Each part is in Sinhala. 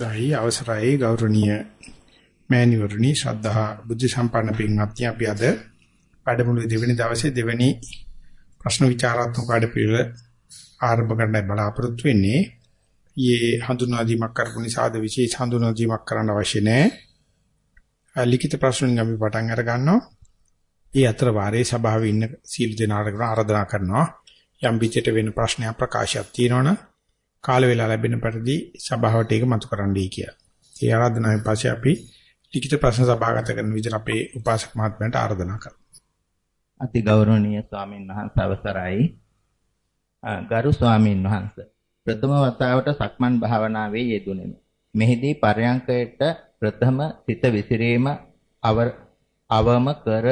දෛ අවසරයි ගෞරවනීය මෑණිවරණි ශ්‍රද්ධා බුද්ධ සම්පන්න පින්වත්නි අපි අද වැඩමුළුවේ දෙවෙනි දවසේ දෙවෙනි ප්‍රශ්න විචාරාත්මක වැඩපිළිවෙල ආරම්භ කරන්නයි බලාපොරොත්තු වෙන්නේ. ඊයේ හඳුනා දීමක් කරපු නිසාද විශේෂ හඳුනා දීමක් කරන්න අවශ්‍ය නැහැ. ලිඛිත ප්‍රශ්න වලින් අපි පටන් අර ගන්නවා. ඒ අතර වාරයේ සභාවේ ඉන්න සීල දෙනාට ආරාධනා කරනවා. යම් පිටට වෙන ප්‍රශ්නයක් ප්‍රකාශයක් තියෙනවනම් කාල වේලා ලැබෙන පරිදි සභාවට ඒක මතු කරන්නයි කියලා. ඒ ආරාධනාවෙන් පස්සේ අපි ලිඛිත ප්‍රශ්න සභාගත කරන විදිහට අපේ උපාසක මහත්මයාට ආරාධනා කරමු. අති ගෞරවනීය ස්වාමීන් වහන්සේ අවසරයි. ගරු ස්වාමීන් වහන්සේ ප්‍රථම වතාවට සක්මන් භාවනාවේ යෙදුණෙමි. මෙහිදී පරයන්කයට ප්‍රථම සිත විසිරීම අවම කර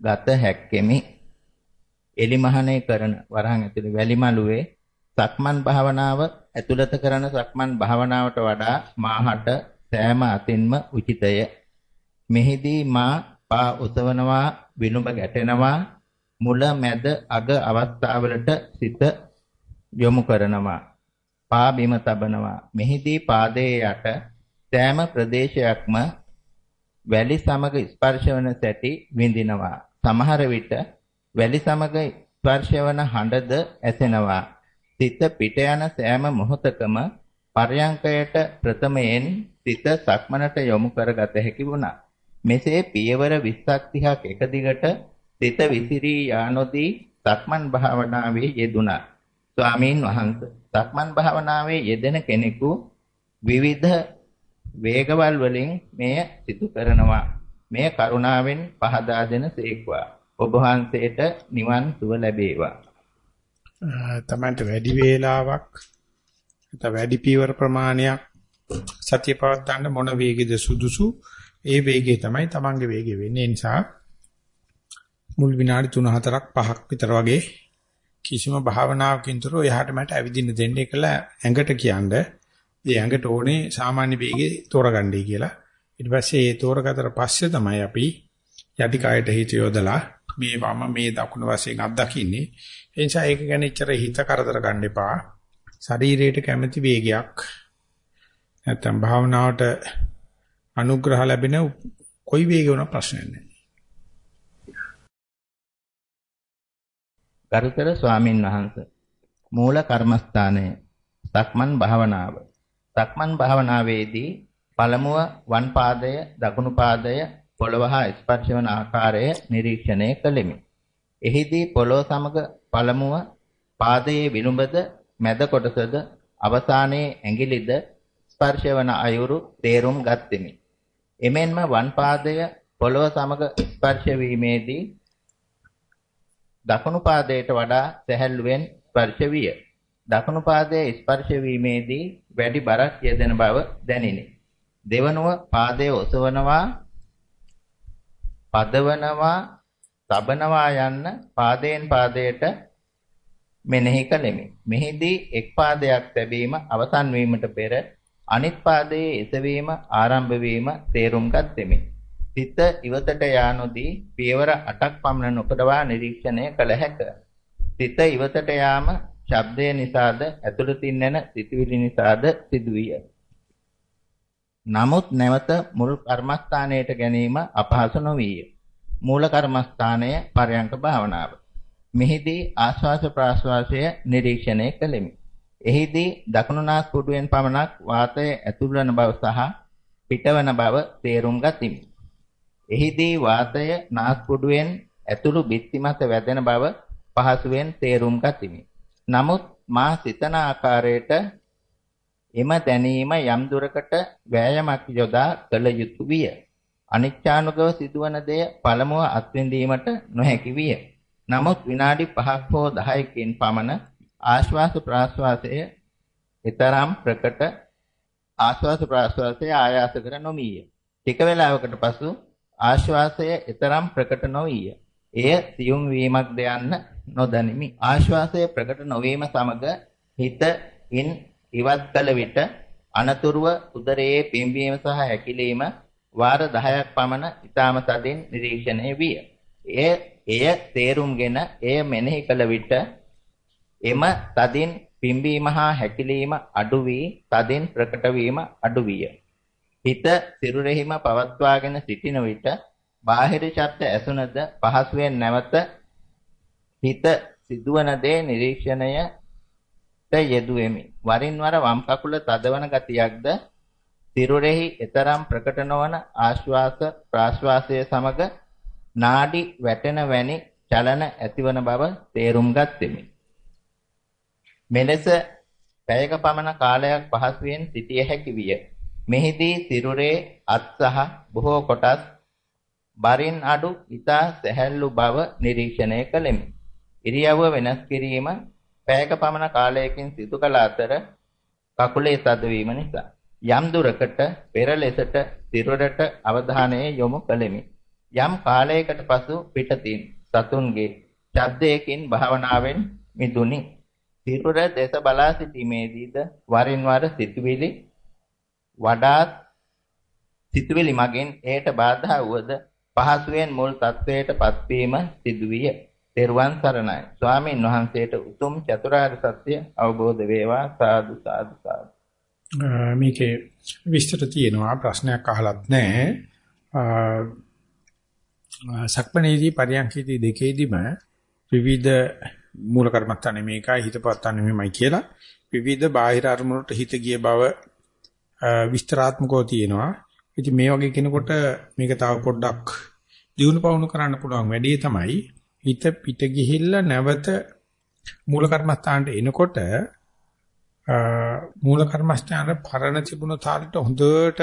ගත හැක්කෙමි. එලිමහනේ කරන වරහන් ඇතුළේ වැලිමලුවේ සක්මන් භාවනාව ඇතුළත කරන සක්මන් භාවනාවට වඩා මාහට සෑම අතින්ම උචිතය. මෙහිදී මා පා උසවනවා විනුඹ ගැටෙනවා මුල මැද අග අවස්ථාවලට සිත යොමු කරනවා. පා බිම තබනවා. මෙහිදී පාදයේ යට සෑම ප්‍රදේශයක්ම වැලි සමග ස්පර්ශ වන සැටි විඳිනවා. සමහර විට වැලි සමග ස්පර්ශ වන හඬද ඇසෙනවා. සිත පිට යන සෑම මොහොතකම පර්යංකයට ප්‍රථමයෙන් සිත සක්මනට යොමු කරගත හැකි වුණා. මෙසේ පියවර 20ක් 30ක් එක දිගට සිත විසිරී යානොදී සක්මන් භාවනාවේ යෙදුණා. ස්වාමීන් වහන්සේ සක්මන් භාවනාවේ යෙදෙන කෙනෙකු විවිධ වේගවල් වලින් මෙය සිදු කරනවා. මෙය කරුණාවෙන් පහදා දෙන සේක්වා. ඔබ වහන්සේට නිවන් සුව ලැබේවා. තමන්ට වැඩි වේලාවක් නැත්නම් වැඩි පීවර ප්‍රමාණයක් සතිය පවත්වන්න මොන වේගෙද සුදුසු ඒ වේගය තමයි තමන්ගේ වේගය වෙන්නේ. ඒ නිසා මුල් විනාඩි 3-4ක් 5ක් විතර වගේ කිසිම භාවනාවකින් තොරව එහාට මට ඇවිදින්න දෙන්න එකලා ඇඟට කියන්නේ. ඒ ඇඟට ඕනේ සාමාන්‍ය වේගෙ තෝරගන්නයි කියලා. ඊට පස්සේ ඒ තෝරගතට පස්සේ තමයි අපි යටි කායට හිත යොදලා මේ වම මේ දකුණ වශයෙන් අත්දකින්නේ ඒ නිසා ඒක ගැන ඉතර හිත කරදර ගන්න එපා. ශරීරයට කැමැති වේගයක් නැත්තම් භාවනාවට අනුග්‍රහ ලැබෙන කොයි වේගය වුණා ප්‍රශ්නයක් නැහැ. ගරුතර ස්වාමින් වහන්සේ මූල කර්මස්ථානය සක්මන් භාවනාව. සක්මන් භාවනාවේදී පළමුව වම් පාදය දකුණු පාදය පොළව හා ස්පර්ශ වන ආකාරය නිරීක්ෂණය කළෙමි. එහිදී පොළොව සමග පළමුව පාදයේ විලුඹද මැද කොටසද අවසානයේ ඇඟිලිද ස්පර්ශ වන අයුරු තේරුම් ගත්ෙමි. එමෙන්ම වම් පාදය පොළව සමග ස්පර්ශ වීමේදී දකුණු පාදයට වඩා සැහැල්ලුවෙන් ස්පර්ශ විය. දකුණු පාදයේ ස්පර්ශ වීමේදී වැඩි බරක් යෙදෙන බව දැනිනි. දෙවනුව පාදයේ ඔසවනවා පදවනවා තබනවා යන්න පාදයෙන් පාදයට මෙනෙහි කළෙමි. මෙහිදී එක් පාදයක් තැබීම අවසන් වීමට පෙර අනිත් පාදයේ එසවීම ආරම්භ වීම තේරුම් ගත්ෙමි. සිත ඉවතට යානොදී පියවර 8ක් පමණ නොකඩවා නිරීක්ෂණය කළ හැක. සිත ඉවතට යාම ශබ්දය නිසාද ඇතුළතින් එන සිතුවිලි නිසාද සිදුවිය. නමුත් නැවත මුල් කර්මස්ථානයට ගැනීම අපහසු නොවිය. මූල කර්මස්ථානය පරයන්ක භාවනාව. මෙහිදී ආශ්වාස ප්‍රාශ්වාසය නිරීක්ෂණය කළෙමි. එහිදී දකුණු නාස්පුඩුවෙන් පමණක් වාතය ඇතුල් වන බව සහ පිටවන බව තේරුම් ගතිමි. එහිදී වාතය නාස්පුඩුවෙන් ඇතුළු බිත්ති මත වැදෙන බව පහසුවෙන් තේරුම් ගතිමි. නමුත් මා සිතන ආකාරයට එම දැනීම යම් දුරකට වෑයමක් යොදා කළ යුතු විය. අනිච්ඡානුගව සිදුවන දෙය පළමුව අත්විඳීමට නොහැකි විය. නමුත් විනාඩි 5ක් හෝ 10කින් පමණ ආශ්වාස ප්‍රාශ්වාසය ඊතරම් ප්‍රකට ආශ්වාස ප්‍රාශ්වාසය ආයාස කර නොමිය. ටික වේලාවකට පසු ආශ්වාසය ඊතරම් ප්‍රකට නොවිය. එය සියුම් වීමක් ද යන්න නොදනිමි. ආශ්වාසය ප්‍රකට නොවීම සමග හිත ඉන් ඉවත් කළ විට අනතුරුව උදරයේ පිම්බීම සහ හැකිලීම වාර 10ක් පමණ ඊටම තදින් නිරීක්ෂණය විය. එය එය තේරුම්ගෙන එය මෙනෙහි කළ විට එම තදින් පිම්බීම හා හැකිලීම අඩු වී තදින් ප්‍රකට වීම අඩු විය. හිත සිරුරෙහිම පවත්වාගෙන සිටින විට බාහිර ශබ්ද ඇසුනද පහසුවෙන් නැවත හිත සිදුවන දේ නිරීක්ෂණයට යෙදුවෙමි. වරින් වර වම් කකුල තදවන ගතියක්ද සිරුරෙහි එතරම් ප්‍රකට නොවන ආශ්වාස ප්‍රාශ්වාසයේ සමග නාඩි වැටෙන වැනි චලන ඇතිවන බව තේරුම් ගත්ෙමි. මෙලෙස පැයක පමණ කාලයක් පහසුවෙන් සිටිය හැකි විය. මෙහිදී සිරුරේ අත් සහ බොහෝ කොටස් බරින් අඩු ඊතා සැහැල්ලු බව නිරීක්ෂණය කළෙමි. ඉරියව්ව වෙනස් කිරීම පැයක පමණ කාලයකින් සිදු කළ අතර කකුලේ තදවීම නිසා යම් දුරකට පෙර ලෙසට සිරුරට අවධානය යොමු කළෙමි. යම් කාලයකට පසු පිටතින් සතුන්ගේ ශබ්දයකින් භාවනාවෙන් මිදුනි. සිරුර දෙස බලා සිටීමේදීද වරින් වර සිතුවිලි වඩාත් සිතුවිලි මගින් එයට බාධා වුවද පහසුවෙන් මුල් තත්වයට පත්වීම සිදුවිය. තෙරුවන් සරණයි. ස්වාමීන් වහන්සේට උතුම් චතුරාර්ය සත්‍ය අවබෝධ වේවා සාදු සාදු සාදු. මේකේ විස්තර තියෙනවා ප්‍රශ්නයක් අහලත් නැහැ. සක්මණේදී පරියන්කේදී දෙකේදීම විවිධ මූල කර්මස්ථානේ මේකයි හිතපත්තන්නේ මෙමයයි කියලා විවිධ බාහිර අරමුණට හිත ගිය බව විස්තරාත්මකව තියෙනවා. ඉතින් මේ වගේ කෙනෙකුට මේක තව පොඩ්ඩක් දියුණු පවුණු කරන්න පුළුවන් වැඩේ තමයි හිත පිට ගිහිල්ලා නැවත මූල කර්මස්ථානට එනකොට මූල කර්මස්ථාන පරණ තිබුණු තාලෙට හොඳට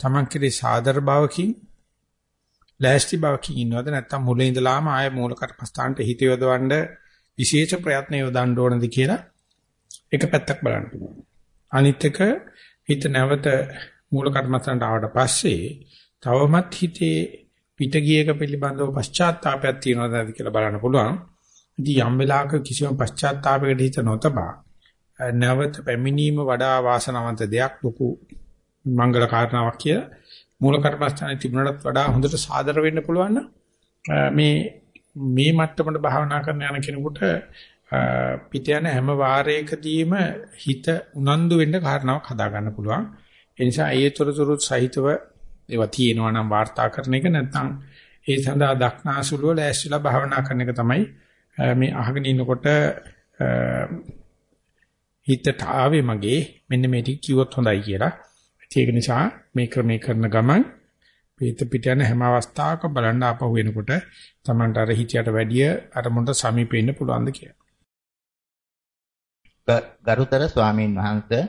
තමන් කෙරේ සාදර භාවකින් ලෑස්ති භාවකින් ඉන්නවද නැත්නම් මුලින් ඉඳලාම ආය මූල කර්මස්ථානට හිත යොදවන්න විශේෂ ප්‍රයත්න යොදන්න ඕනද කියලා එක පැත්තක් බලන්න පුළුවන්. අනිත් එක හිත නැවත මූල කර්මස්ථානට ආවට පස්සේ තවමත් හිතේ පිට ගියක පිළිබඳව පශ්චාත්තාවයක් තියෙනවද නැද්ද කියලා බලන්න පුළුවන්. ඉතින් යම් වෙලාවක කිසියම් පශ්චාත්තාවයකට හිත නොතබා නැවත පැමිණීම වඩා වාසනාවන්ත දෙයක් ලොකු මංගල කාරණාවක් කියලා මූල කර්මස්ථානයේ තිබුණටත් වඩා හොඳට සාදර වෙන්න පුළුවන් මේ මේ මට්ටමට භාවනා කරන යන කෙනෙකුට පිට යන හැම වාරයකදීම හිත උනන්දු වෙන්න කාරණාවක් හදා ගන්න පුළුවන්. ඒ නිසා ඒතරතුරු සහිතව ඒවා තියෙනවා නම් වාර්තා කරන එක නැත්නම් ඒ සඳහා දක්නාසුලුව ලෑස්තිලා භාවනා කරන එක තමයි මේ අහගෙන ඉන්නකොට හිතට ආවේ මගේ මෙන්න මේ ටික කිව්වොත් හොඳයි කියලා. ඒක නිසා මේ ක්‍රමේ කරන ගමන් පිට පිට යන හැම අවස්ථාවක බලන්න ආපහු වෙනකොට Tamanට අර හිතයට වැඩිය අරමුණට සමීප වෙන්න පුළුවන්ද කියලා. ගරුතර ස්වාමීන් වහන්සේ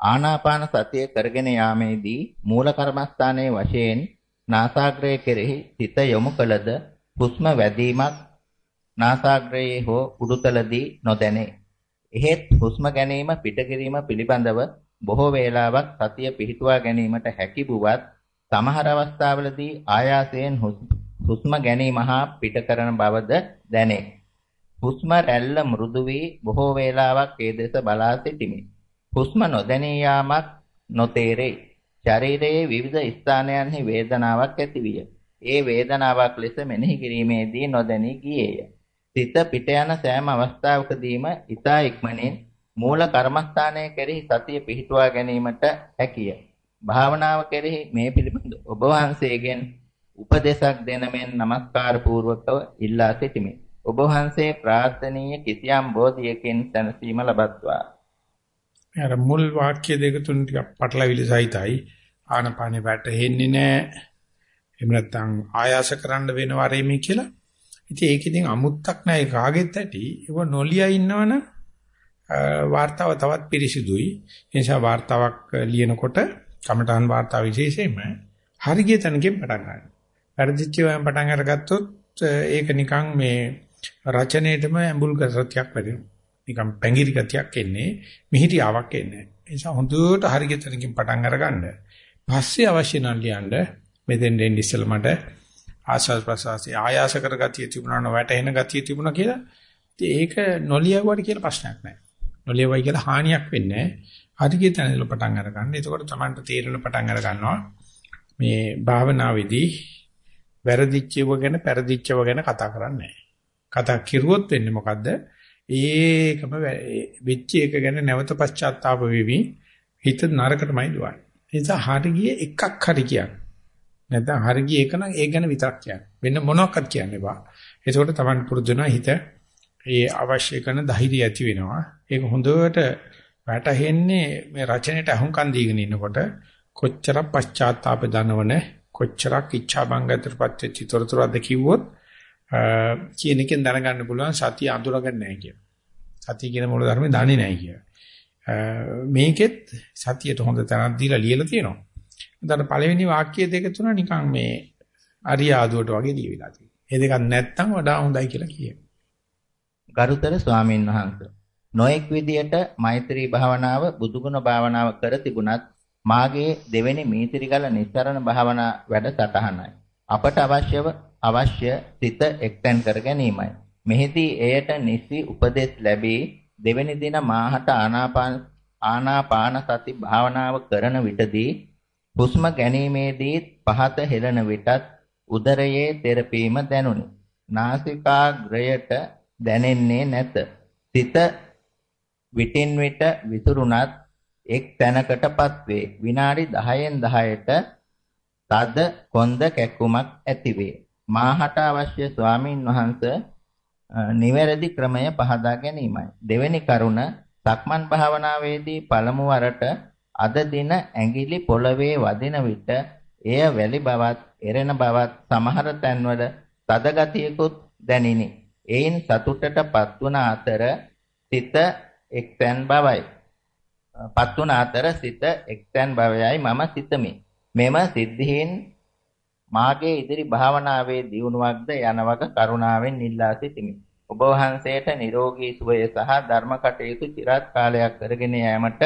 ආනාපාන සතිය කරගෙන යාමේදී මූල කර්මස්ථානයේ වශයෙන් නාසාග්‍රය කෙරෙහි සිත යොමු කළද හුස්ම වැදීමක් නාසාග්‍රයේ හෝ උඩුතලදී නොදැනේ. එහෙත් හුස්ම ගැනීම පිටකිරීම පිළිබඳව බොහෝ වේලාවක් සතිය පිහිටුවා ගැනීමට හැකි බුවත් සමහර අවස්ථාවලදී ආයාසයෙන් හුස්ම ගැනීම හා පිට කරන බවද දැනේ. හුස්ම රැල්ල මෘදු වී බොහෝ වේලාවක් ඒ දෙස බලා සිටිමි. හුස්ම නොදැනී යාමක් නොතේරේ. ශරීරයේ විවිධ ස්ථානයන්හි වේදනාවක් ඇතිවිය. ඒ වේදනාවක් ලෙස මෙනෙහි කිරීමේදී නොදැනී ගියේය. සිත පිට යන සෑම අවස්ථාවකදීම ඊතා ඉක්මනින් මූල කර්මස්ථානයේ කෙරෙහි සතිය පිහිටුවා ගැනීමට හැකිය. භාවනාව කෙරෙහි මේ පිළිබඳ ඔබ වහන්සේගෙන් උපදේශක් දෙන මෙන් নমස්කාර පූර්වකව ඉල්ලා සිටිමි. ඔබ වහන්සේ ප්‍රාර්ථනීය කිසියම් බෝධියකින් සැනසීම ලබත්වා. අර මුල් වාක්‍ය දෙක තුන ටිකක් පටලවිලි සහිතයි. ආනපානේ වැටෙන්නේ නැහැ එහෙම නැත්නම් ආයාස කරන්න වෙනවා රෙමි කියලා. ඉතින් ඒක ඉතින් අමුත්තක් නෑ. ඒ කාගෙත් ඇති. ඒක නොලිය ඉන්නවනම් වார்த்தාව තවත් පිරිසිදුයි. ඒ නිසා වார்த்தාවක් ලියනකොට කමඨාන් වார்த்தාව විශේෂයෙන්ම හරියට තැනකින් පටන් ගන්න. වැඩිච්චිවෙන් පටන් අරගත්තොත් ඒක නිකන් මේ රචනයේටම ඇඹුල් ගසතියක් වැඩෙනවා. නිකන් පැංගිරි ගතියක් එන්නේ, මිහිරියාවක් එන්නේ. ඒ නිසා හොඳට හරිය තැනකින් පටන් අරගන්න. පස්සේ අවශ්‍ය නම් ලියන්න මෙතෙන් දෙන්න ඉස්සෙල්ලා මට ආශාස ප්‍රසවාසී ආයාස කර ගතිය තිබුණා නෝ වැටෙන ගතිය තිබුණා කියලා. ඉතින් ඒක නොලියවුවට කියලා ප්‍රශ්නයක් නැහැ. නොලියවයි කියලා හානියක් වෙන්නේ නැහැ. හරිය තැනදල පටන් අරගන්න. එතකොට Tamanට තේරෙන පටන් අර ගන්නවා. මේ භාවනාවේදී වැරදිච්චව ගැන පෙරදිච්චව ගැන කතා කරන්නේ කතා කිරුවොත් වෙන්නේ මොකද්ද? ඒකම වෙච්ච එක ගැන නැවත පශ්චාත්තාප වෙවි හිත නරකටමයි දුවන්නේ. ඒ නිසා හරි ගියේ එකක් හරි කියන්නේ. නැත්නම් හරි ගියේ එක නම් ඒ ගැන විතරක් කියන්නේ. වෙන මොනවක්වත් කියන්න එපා. ඒකෝට Taman පුරුදු වෙනවා හිත ඒ අවශ්‍ය කරන ධෛර්යය ඇති වෙනවා. ඒක හොඳට වැටහෙන්නේ මේ රචනයට අහුම්කන් දීගෙන ඉන්නකොට කොච්චරක් පශ්චාත්තාප දනවන කොච්චරක් ඉච්ඡා බංගතරපත් වෙච්ච තොරතුරක්ද කිව්වොත් කියන එකෙන් දැනගන්න පුළුවන් සතිය අඳුරගන්නේ නැහැ කියන. සතිය කියන මූල ධර්මේ දන්නේ නැහැ කියන. මේකෙත් සතියට හොඳ තැනක් දීලා ලියලා තියෙනවා. උදාන පළවෙනි වාක්‍ය දෙක තුන නිකන් මේ අරියාදුවට වගේ ලියවිලා තියෙනවා. ඒ දෙකක් නැත්තම් වඩා හොඳයි කියලා කියනවා. ගරුතර ස්වාමීන් වහන්සේ නොඑක් විදියට මෛත්‍රී භාවනාව බුදුගුණ භාවනාව කර තිබුණත් මාගේ දෙවෙනි මීතිරිගල නිස්සරණ භාවනා වැඩසටහනයි. අපට අවශ්‍යව අවශ්‍ය සිත එක්තෙන් කර ගැනීමයි. මෙහිදී එයට නිසි උපදෙස් ලැබී දෙවෙනි දින මාහට ආනාපාන ආනාපාන සති භාවනාව කරන විටදී හුස්ම ගැනීමේදී පහත හෙළන විටත් උදරයේ තෙරපීම දැනුනි. නාසිකාග්‍රයට දැනෙන්නේ නැත. සිත විටින් විට විතුරුණත් එක් තැනකටපත් වේ. විනාඩි 10න් 10ට තද කොන්ද කැක්කුමක් ඇතිවේ. මාහට අවශ්‍ය ස්වාමින් වහන්සේ නිවැරදි ක්‍රමය පහදා ගැනීමයි. දෙවෙනි කරුණ සක්මන් භාවනාවේදී පළමු වරට අද දින ඇඟිලි පොළවේ වදින විට එය වැලි බවත්, එරෙන බවත් සමහර තැන්වල තද ගතියකුත් දැනිනි. එයින් සතුටටපත් වුණ අතර සිත එක්තැන් බවයි. පත් වුණ අතර සිත එක්තැන් බවයයි මම සිතමි. මෙම සිද්ධීන් මාගේ ඉදිරි භාවනාවේ දියුණුවක්ද යන වග කරුණාවෙන් ඉල්ලා සිටිමි. ඔබ වහන්සේට නිරෝගී සුවය සහ ධර්ම කටයුතු চিරාත් කාලයක් කරගෙන යාමට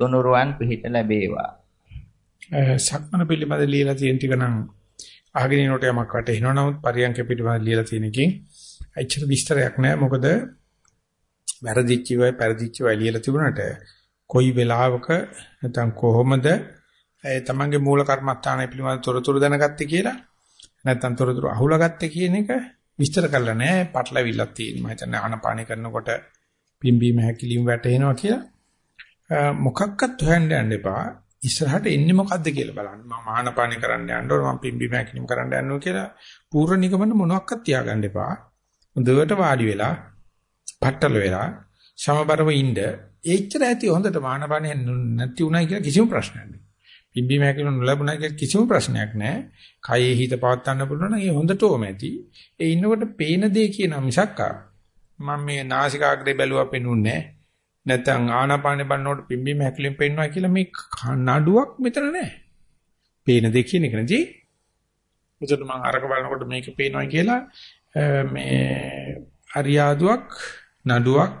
තුනුරුවන් පිහිට ලැබේවා. සක්මන පිළිබඳ ලියලා තියෙන ටික නම් අහගෙන ඉනොට යමක් වටේනවා නමුත් පරියන්ක පිළිබඳ ලියලා තියෙන එකකින් ඇත්තට විස්තරයක් නැහැ මොකද වැරදිච්ච වෙයි පෙරදිච්ච වෙයි ලියලා තිබුණාට කොයි වෙලාවක නැත්නම් කොහොමද ඒ තමන්ගේ මූල කර්මස්ථානය පිළිබඳ තොරතුරු දැනගත්තේ කියලා නැත්නම් තොරතුරු අහුලාගත්තේ කියන එක විස්තර කරලා නැහැ පටලවිල්ලක් තියෙනවා. මම හිතන්නේ ආනපානි කරනකොට පිම්බීම හැකිලිම වැටෙනවා කියලා මොකක්වත් හොයන්න යන්න එපා. ඉස්සරහට එන්නේ මොකද්ද කියලා බලන්න. මම ආනපානි කරන්න යන්න ඕන මම පිම්බීම හැකිලිම කරන්න යන්න ඕන කියලා පූර්ව නිගමන මොනවත් තියාගන්න එපා. හොඳට වාඩි වෙලා පట్టල වෙලා සමබරව ඉන්න එච්චර ඇති හොඳට ආනපානි නැති උනායි කියලා කිසිම ප්‍රශ්නයක් නැහැ. පිම්බීම හැකිලු නොලැබුණා කියලා කිසිම ප්‍රශ්නයක් නැහැ. කයේ හිත පවත් ගන්න පුළුවන් නම් ඒ හොඳට ඕම ඇති. ඒ ඉන්නකොට පේන දේ කියන මිසක් මම මේ නාසිකාග්‍රේ බැලුවා පෙනුන්නේ නැත්නම් ආනාපානෙ බලනකොට පිම්බීම හැකිලෙන් පෙන්නවා කියලා මේ නඩුවක් මෙතන නැහැ. පේන දේ කියන එක නෙදී. මෙතන මම අරක බලනකොට මේක පේනවා කියලා මේ අරියාදුවක් නඩුවක්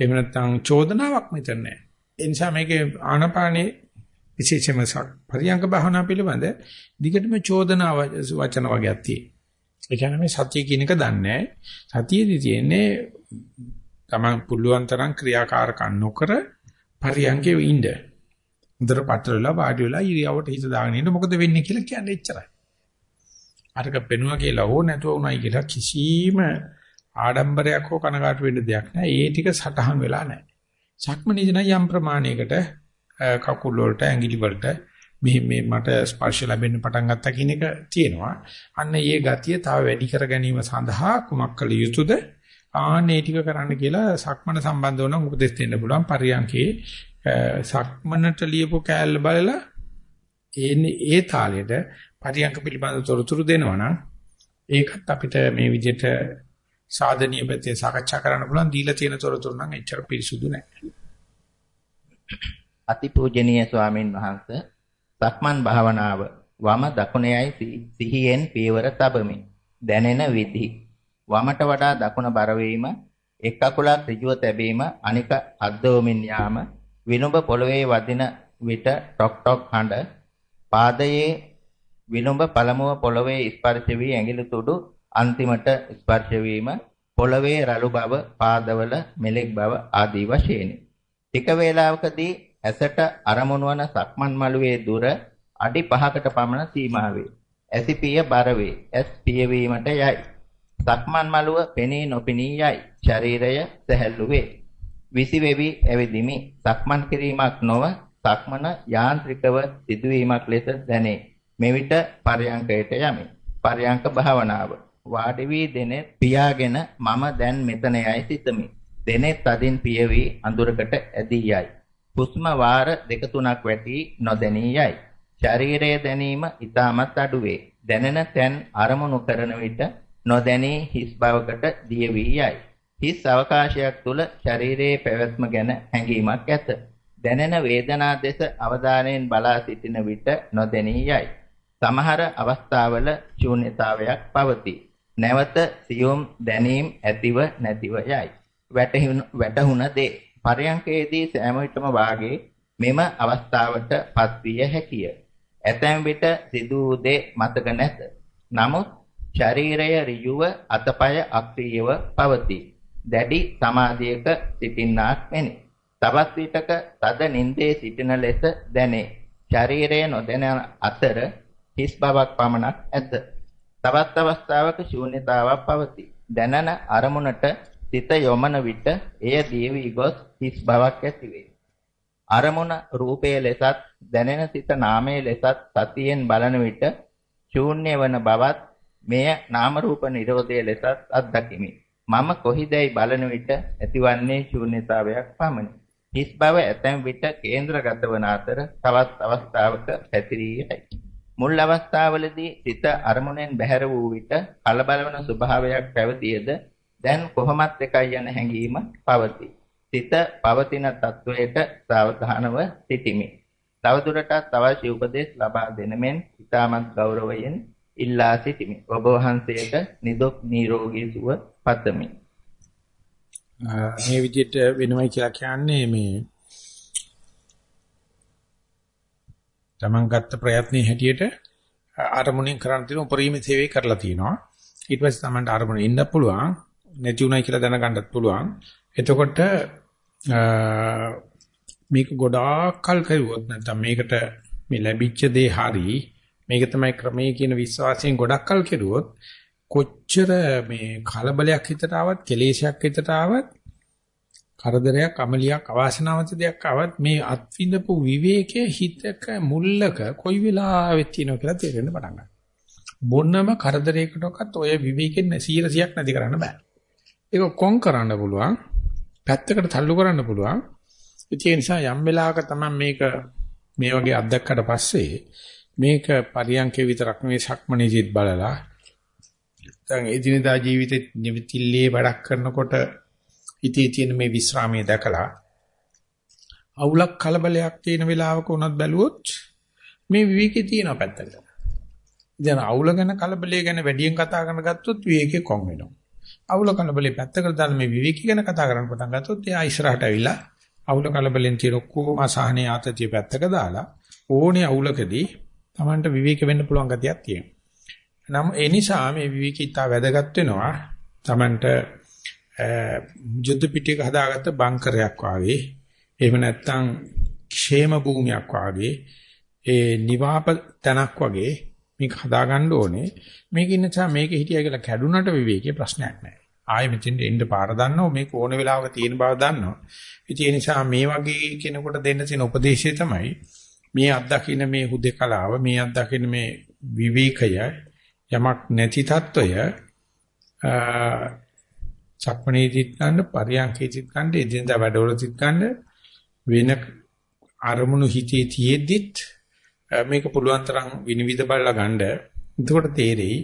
එහෙම නැත්නම් චෝදනාවක් මෙතන නැහැ. ඒ නිසා මේකේ ආනාපානේ විශේෂයෙන්ම පරියංග භාවනා පිළිබඳ දිගටම චෝදනා වචන වගේක් තියෙනවා. ඒ කියන්නේ මේ සතිය කියන එක දන්නේ සතියේදී තියෙන්නේ තමන් පුළුවන් තරම් ක්‍රියාකාරකම් නොකර පරියංගේ ඉන්න. උදේට පටලලා වාඩි වෙලා ඉරියවට හිත දාගෙන ඉන්න මොකද වෙන්නේ කියලා කියන්නේ එච්චරයි. අරක පෙනුවා කියලා හෝ නැතුව උනායි කියලා කිසිම ආඩම්බරයක් හෝ කනගාටු වෙන්න දෙයක් නැහැ. ඒ ටික සටහන් වෙලා නැහැ. සක්මනීදන යම් ප්‍රමාණයකට කකුල් වලට ඇඟිලි වලට මේ මේ මට ස්පර්ශ ලැබෙන්න පටන් ගත්තා කියන එක තියෙනවා. අන්න ඒ ගතිය තව වැඩි කර ගැනීම සඳහා කුමක් කළ යුතුද? ආන්නේ ටික කරන්න කියලා සක්මන සම්බන්ධව නම් උපදෙස් දෙන්න පුළුවන්. පරියන්කේ සක්මනට ලියපු කෑල්ල බලලා එන්නේ ඒ තාලෙට පරියන්ක පිළිබඳ තොරතුරු දෙනවනම් ඒකත් අපිට මේ විදිහට සාධනීය පැත්තේ සාකච්ඡා කරන්න පුළුවන් දීලා තියෙන තොරතුරු නම් එච්චර පිරිසුදු නැහැ. අතිපූජනීය ස්වාමින් වහන්සේ සක්මන් භාවනාව වම දකුණේයි සිහියෙන් පීවර තබමි. දැනෙන විදි වමට වඩා දකුණ බර වීම එක් අකුලක් ඍජුව තැබීම අනික අද්දවමින් යාම විනුඹ පොළවේ වදින විට ටොක් ටොක් හඬ පාදයේ විනුඹ පළමුව පොළවේ ස්පර්ශ වී ඇඟිලි තුඩු අන්තිමට ස්පර්ශ වීම පොළවේ රළු බව පාදවල මෙලෙක් බව ආදී වශයෙන් ටික වේලාවකදී ඇසට අරමුණු වන සක්මන් මළුවේ දුර අඩි 5කට පමණ සීමා වේ. ඇසිපිය බර වේ. ඇස් පියවීමට යයි. සක්මන් මළුව පෙනී නොපෙනී යයි. ශරීරය සැහැල්ලු වේ. විසි වෙවි ඇවිදිමි. සක්මන් කිරීමක් නොව සක්මන යාන්ත්‍රිකව සිදුවීමක් ලෙස දැනේ. මෙවිට පරයන්කයට යමි. පරයන්ක භාවනාව. වාඩි වී දෙනෙත් පියාගෙන මම දැන් මෙතන යයි සිතමි. දෙනෙත් අදින් පියවි අඳුරකට ඇදී යයි. හුස්ම වාර දෙක තුනක් වැටි නොදැනී යයි. ශරීරයේ දැනීම ඊටමත් අඩුවේ. දැනෙන තැන් අරමුණු කරන විට නොදැනී හිස් බවකට දිය වී යයි. හිස් අවකාශයක් තුල ශරීරයේ පැවැත්ම ගැන හැඟීමක් ඇත. දැනෙන වේදනා දෙස අවධානයෙන් බලා සිටින විට නොදැනී යයි. සමහර අවස්ථාවල ශූන්‍යතාවයක් පවතී. නැවත සියුම් දැනීම් ඇතිව නැතිව යයි. වැටහුණ දේ පරයන්කේදී සෑම විටම වාගේ මෙම අවස්ථාවට පත්විය හැකිය. ඇතැම් විට සිදු වූ දේ මතක නැත. නමුත් ශරීරය ඍජුව අතපය අක්‍රීයව පවතී. දැඩි සමාධියක සිටින්නාක් මෙනි. තවත් විටක තද නින්දේ සිටින ලෙස දැනේ. ශරීරය නොදැන අතර හිස් බවක් පමණක් ඇත. තවත් අවස්ථාවක ශූන්‍යතාවක් පවතී. දැනන අරමුණට සිත යොමන විට එය දීවි ගොස් හිස් බවක් ඇතිවේ. අරමුණ රූපයේ ලෙසත් දැනෙන සිත නාමයේ ලෙසත් සතියෙන් බලන විට ශූන්‍ය වන බවත් මෙය නාම රූප නිරෝධයේ ලෙසත් අත්දකිමි. මම කොහිදැයි බලන විට ඇතිවන්නේ ශූන්‍යතාවයක් පමණි. හිස් බව ඇතැම් විට කේන්ද්‍රගත වන අතර තවත් අවස්ථාවක පැතිරී යයි. මුල් අවස්ථාවලදී සිත අරමුණෙන් බැහැර වූ විට කලබල වන ස්වභාවයක් පැවතියද දැන් කොහොමත් එකයි යන හැඟීම පවතී. සිත පවතින තත්වයට සාවධානව සිටිමි. තවදුරටත් අවශ්‍ය උපදෙස් ලබා දෙන මෙන් ඉතාමත් ගෞරවයෙන් ඉල්ලා සිටිමි. ඔබ වහන්සේට නිදුක් නිරෝගී සුව පතමි. මේ විදිහට වෙනවයි කියලා කියන්නේ මේ තමන් ගත්ත ප්‍රයත්නයේ හැටියට අරමුණෙන් කරන්න තියෙන උපරිම සේවය කරලා තිනවා. ඊට පස්සේ තමන්ට අරමුණේ ඉන්න පුළුවන්. නැති උනායි කියලා දැනගන්නත් පුළුවන්. එතකොට මේක ගොඩාක් කල් කරුවොත් නැත්නම් මේකට මේ ලැබිච්ච දේ හරි මේක තමයි ක්‍රමයේ කියන විශ්වාසයෙන් ගොඩක් කල් කෙරුවොත් කොච්චර මේ කලබලයක් හිතට ආවත් කෙලේශයක් හිතට ආවත් කරදරයක් අමලියක් අවාසනාවන්ත දෙයක් ආවත් මේ අත්විඳපු විවේකයේ හිතක මුල්ලක කොයි වෙලාවෙත් තියෙනවා කියලා තේරෙන්න පටන් ගන්නවා. මොනම කරදරයකටවත් ඔය විවේකෙන් 100ක් නැති කරන්න බෑ. ඒක කොන් කරන්න පුළුවන්. පැත්තකට තල්ලු කරන්න පුළුවන්. ඒ නිසා යම් වෙලාවක තමයි මේක මේ වගේ අත්දැක්කට පස්සේ මේක පරියන්කේ විතරක් නෙවෙයි සක්මණේජීත් බලලා දැන් එදිනදා ජීවිතේ නිවිතිල්ලේ වැඩක් කරනකොට ඉතී තියෙන මේ විස්රාමයේ දැකලා අවුලක් කලබලයක් තියෙන වෙලාවක උනත් බැලුවොත් මේ විවේකේ තියෙන පැත්තකට. දැන් අවුල ගැන කලබලය ගැන වැඩියෙන් කතා කරන ගත්තොත් විවේකේ කොම් වෙනවා. අවුල කලබලේ පැත්තකට දාලා මේ විවේකී ගැන කතා කරන්න පටන් ගත්තොත් එයා ඉස්සරහට ඇවිල්ලා අවුල කලබලෙන් තියෙන ඔක්කොම අසහනේ ආතතිය පැත්තක දාලා ඕනේ අවුලකදී Tamanට විවේක වෙන්න පුළුවන් ගතියක් තියෙනවා. නම් ඒ නිසා මේ විවේකීතා වැදගත් වෙනවා. Tamanට යුද්ධ පිටියක හදාගත්ත බංකරයක් වාගේ එහෙම නැත්නම් ക്ഷേම භූමියක් වාගේ ඒ නිවාප තනක් වගේ මේක හදාගන්න ඕනේ. මේක ඉන්නසා මේක හිටියා කියලා කැඩුනට විවේකයේ ප්‍රශ්නයක් නැහැ. ආයෙ මෙතෙන්ට එන්න පාර දන්නවා මේක ඕන වෙලාවක තියෙන බව දන්නවා. ඉතින් ඒ නිසා මේ වගේ කෙනෙකුට දෙන්න තියෙන උපදේශය තමයි මේ අත්දකින්න මේ හුදේකලාව මේ අත්දකින්න මේ විවේකය යමක් නැති తত্ত্বය සක්මණේදීත් ගන්න පරියන්කේදීත් ගන්න එදිනදා වැඩවලදීත් ගන්න වෙන අරමුණු හිතේ තියෙද්දිත් මේක පුළුවන් තරම් විනිවිද බලලා ගන්න. එතකොට තේරෙයි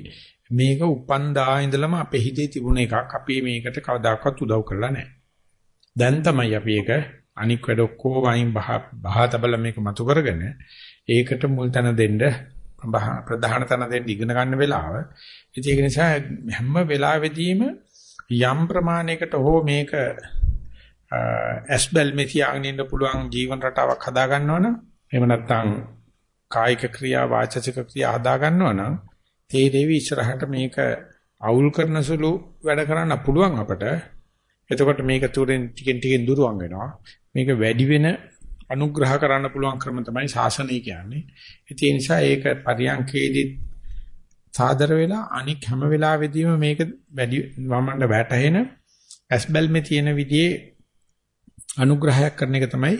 මේක උපන්දා ඉඳලම අපේ හිතේ තිබුණ එකක් අපි මේකට කවදාකවත් උදව් කරලා නැහැ දැන් තමයි අපි ඒක අනික් වැඩ ඔක්කොම වයින් බහ බහ තබල මේක මතු කරගෙන ඒකට මුල් තැන දෙන්න ප්‍රධාන තැන දෙන්න ඉගෙන ගන්න වෙලාව. ඒක නිසා හැම වෙලාවෙදීම යම් ප්‍රමාණයකට හෝ මේක ඇස්බල් මෙතියාගෙන ඉන්න පුළුවන් ජීවන රටාවක් හදා ගන්නවනම් එහෙම නැත්නම් කායික ක්‍රියා වාචසික ක්‍රියා හදා ගන්නවනම් ඒ දෙවි ඉස්සරහට මේක අවුල් කරන සුළු වැඩ කරන්න පුළුවන් අපට. එතකොට මේක තුරෙන් ටිකෙන් ටිකෙන් දුරවන් වෙනවා. මේක වැඩි වෙන අනුග්‍රහ කරන්න පුළුවන් ක්‍රම තමයි ශාසනය කියන්නේ. ඒ නිසා ඒක පරියන්කේදී සාදර වෙලා අනික් හැම වෙලාවෙදීම මේක වැඩි වමන්න වැටහෙන ඇස්බල්මේ තියෙන විදිහේ අනුග්‍රහයක් කරන එක තමයි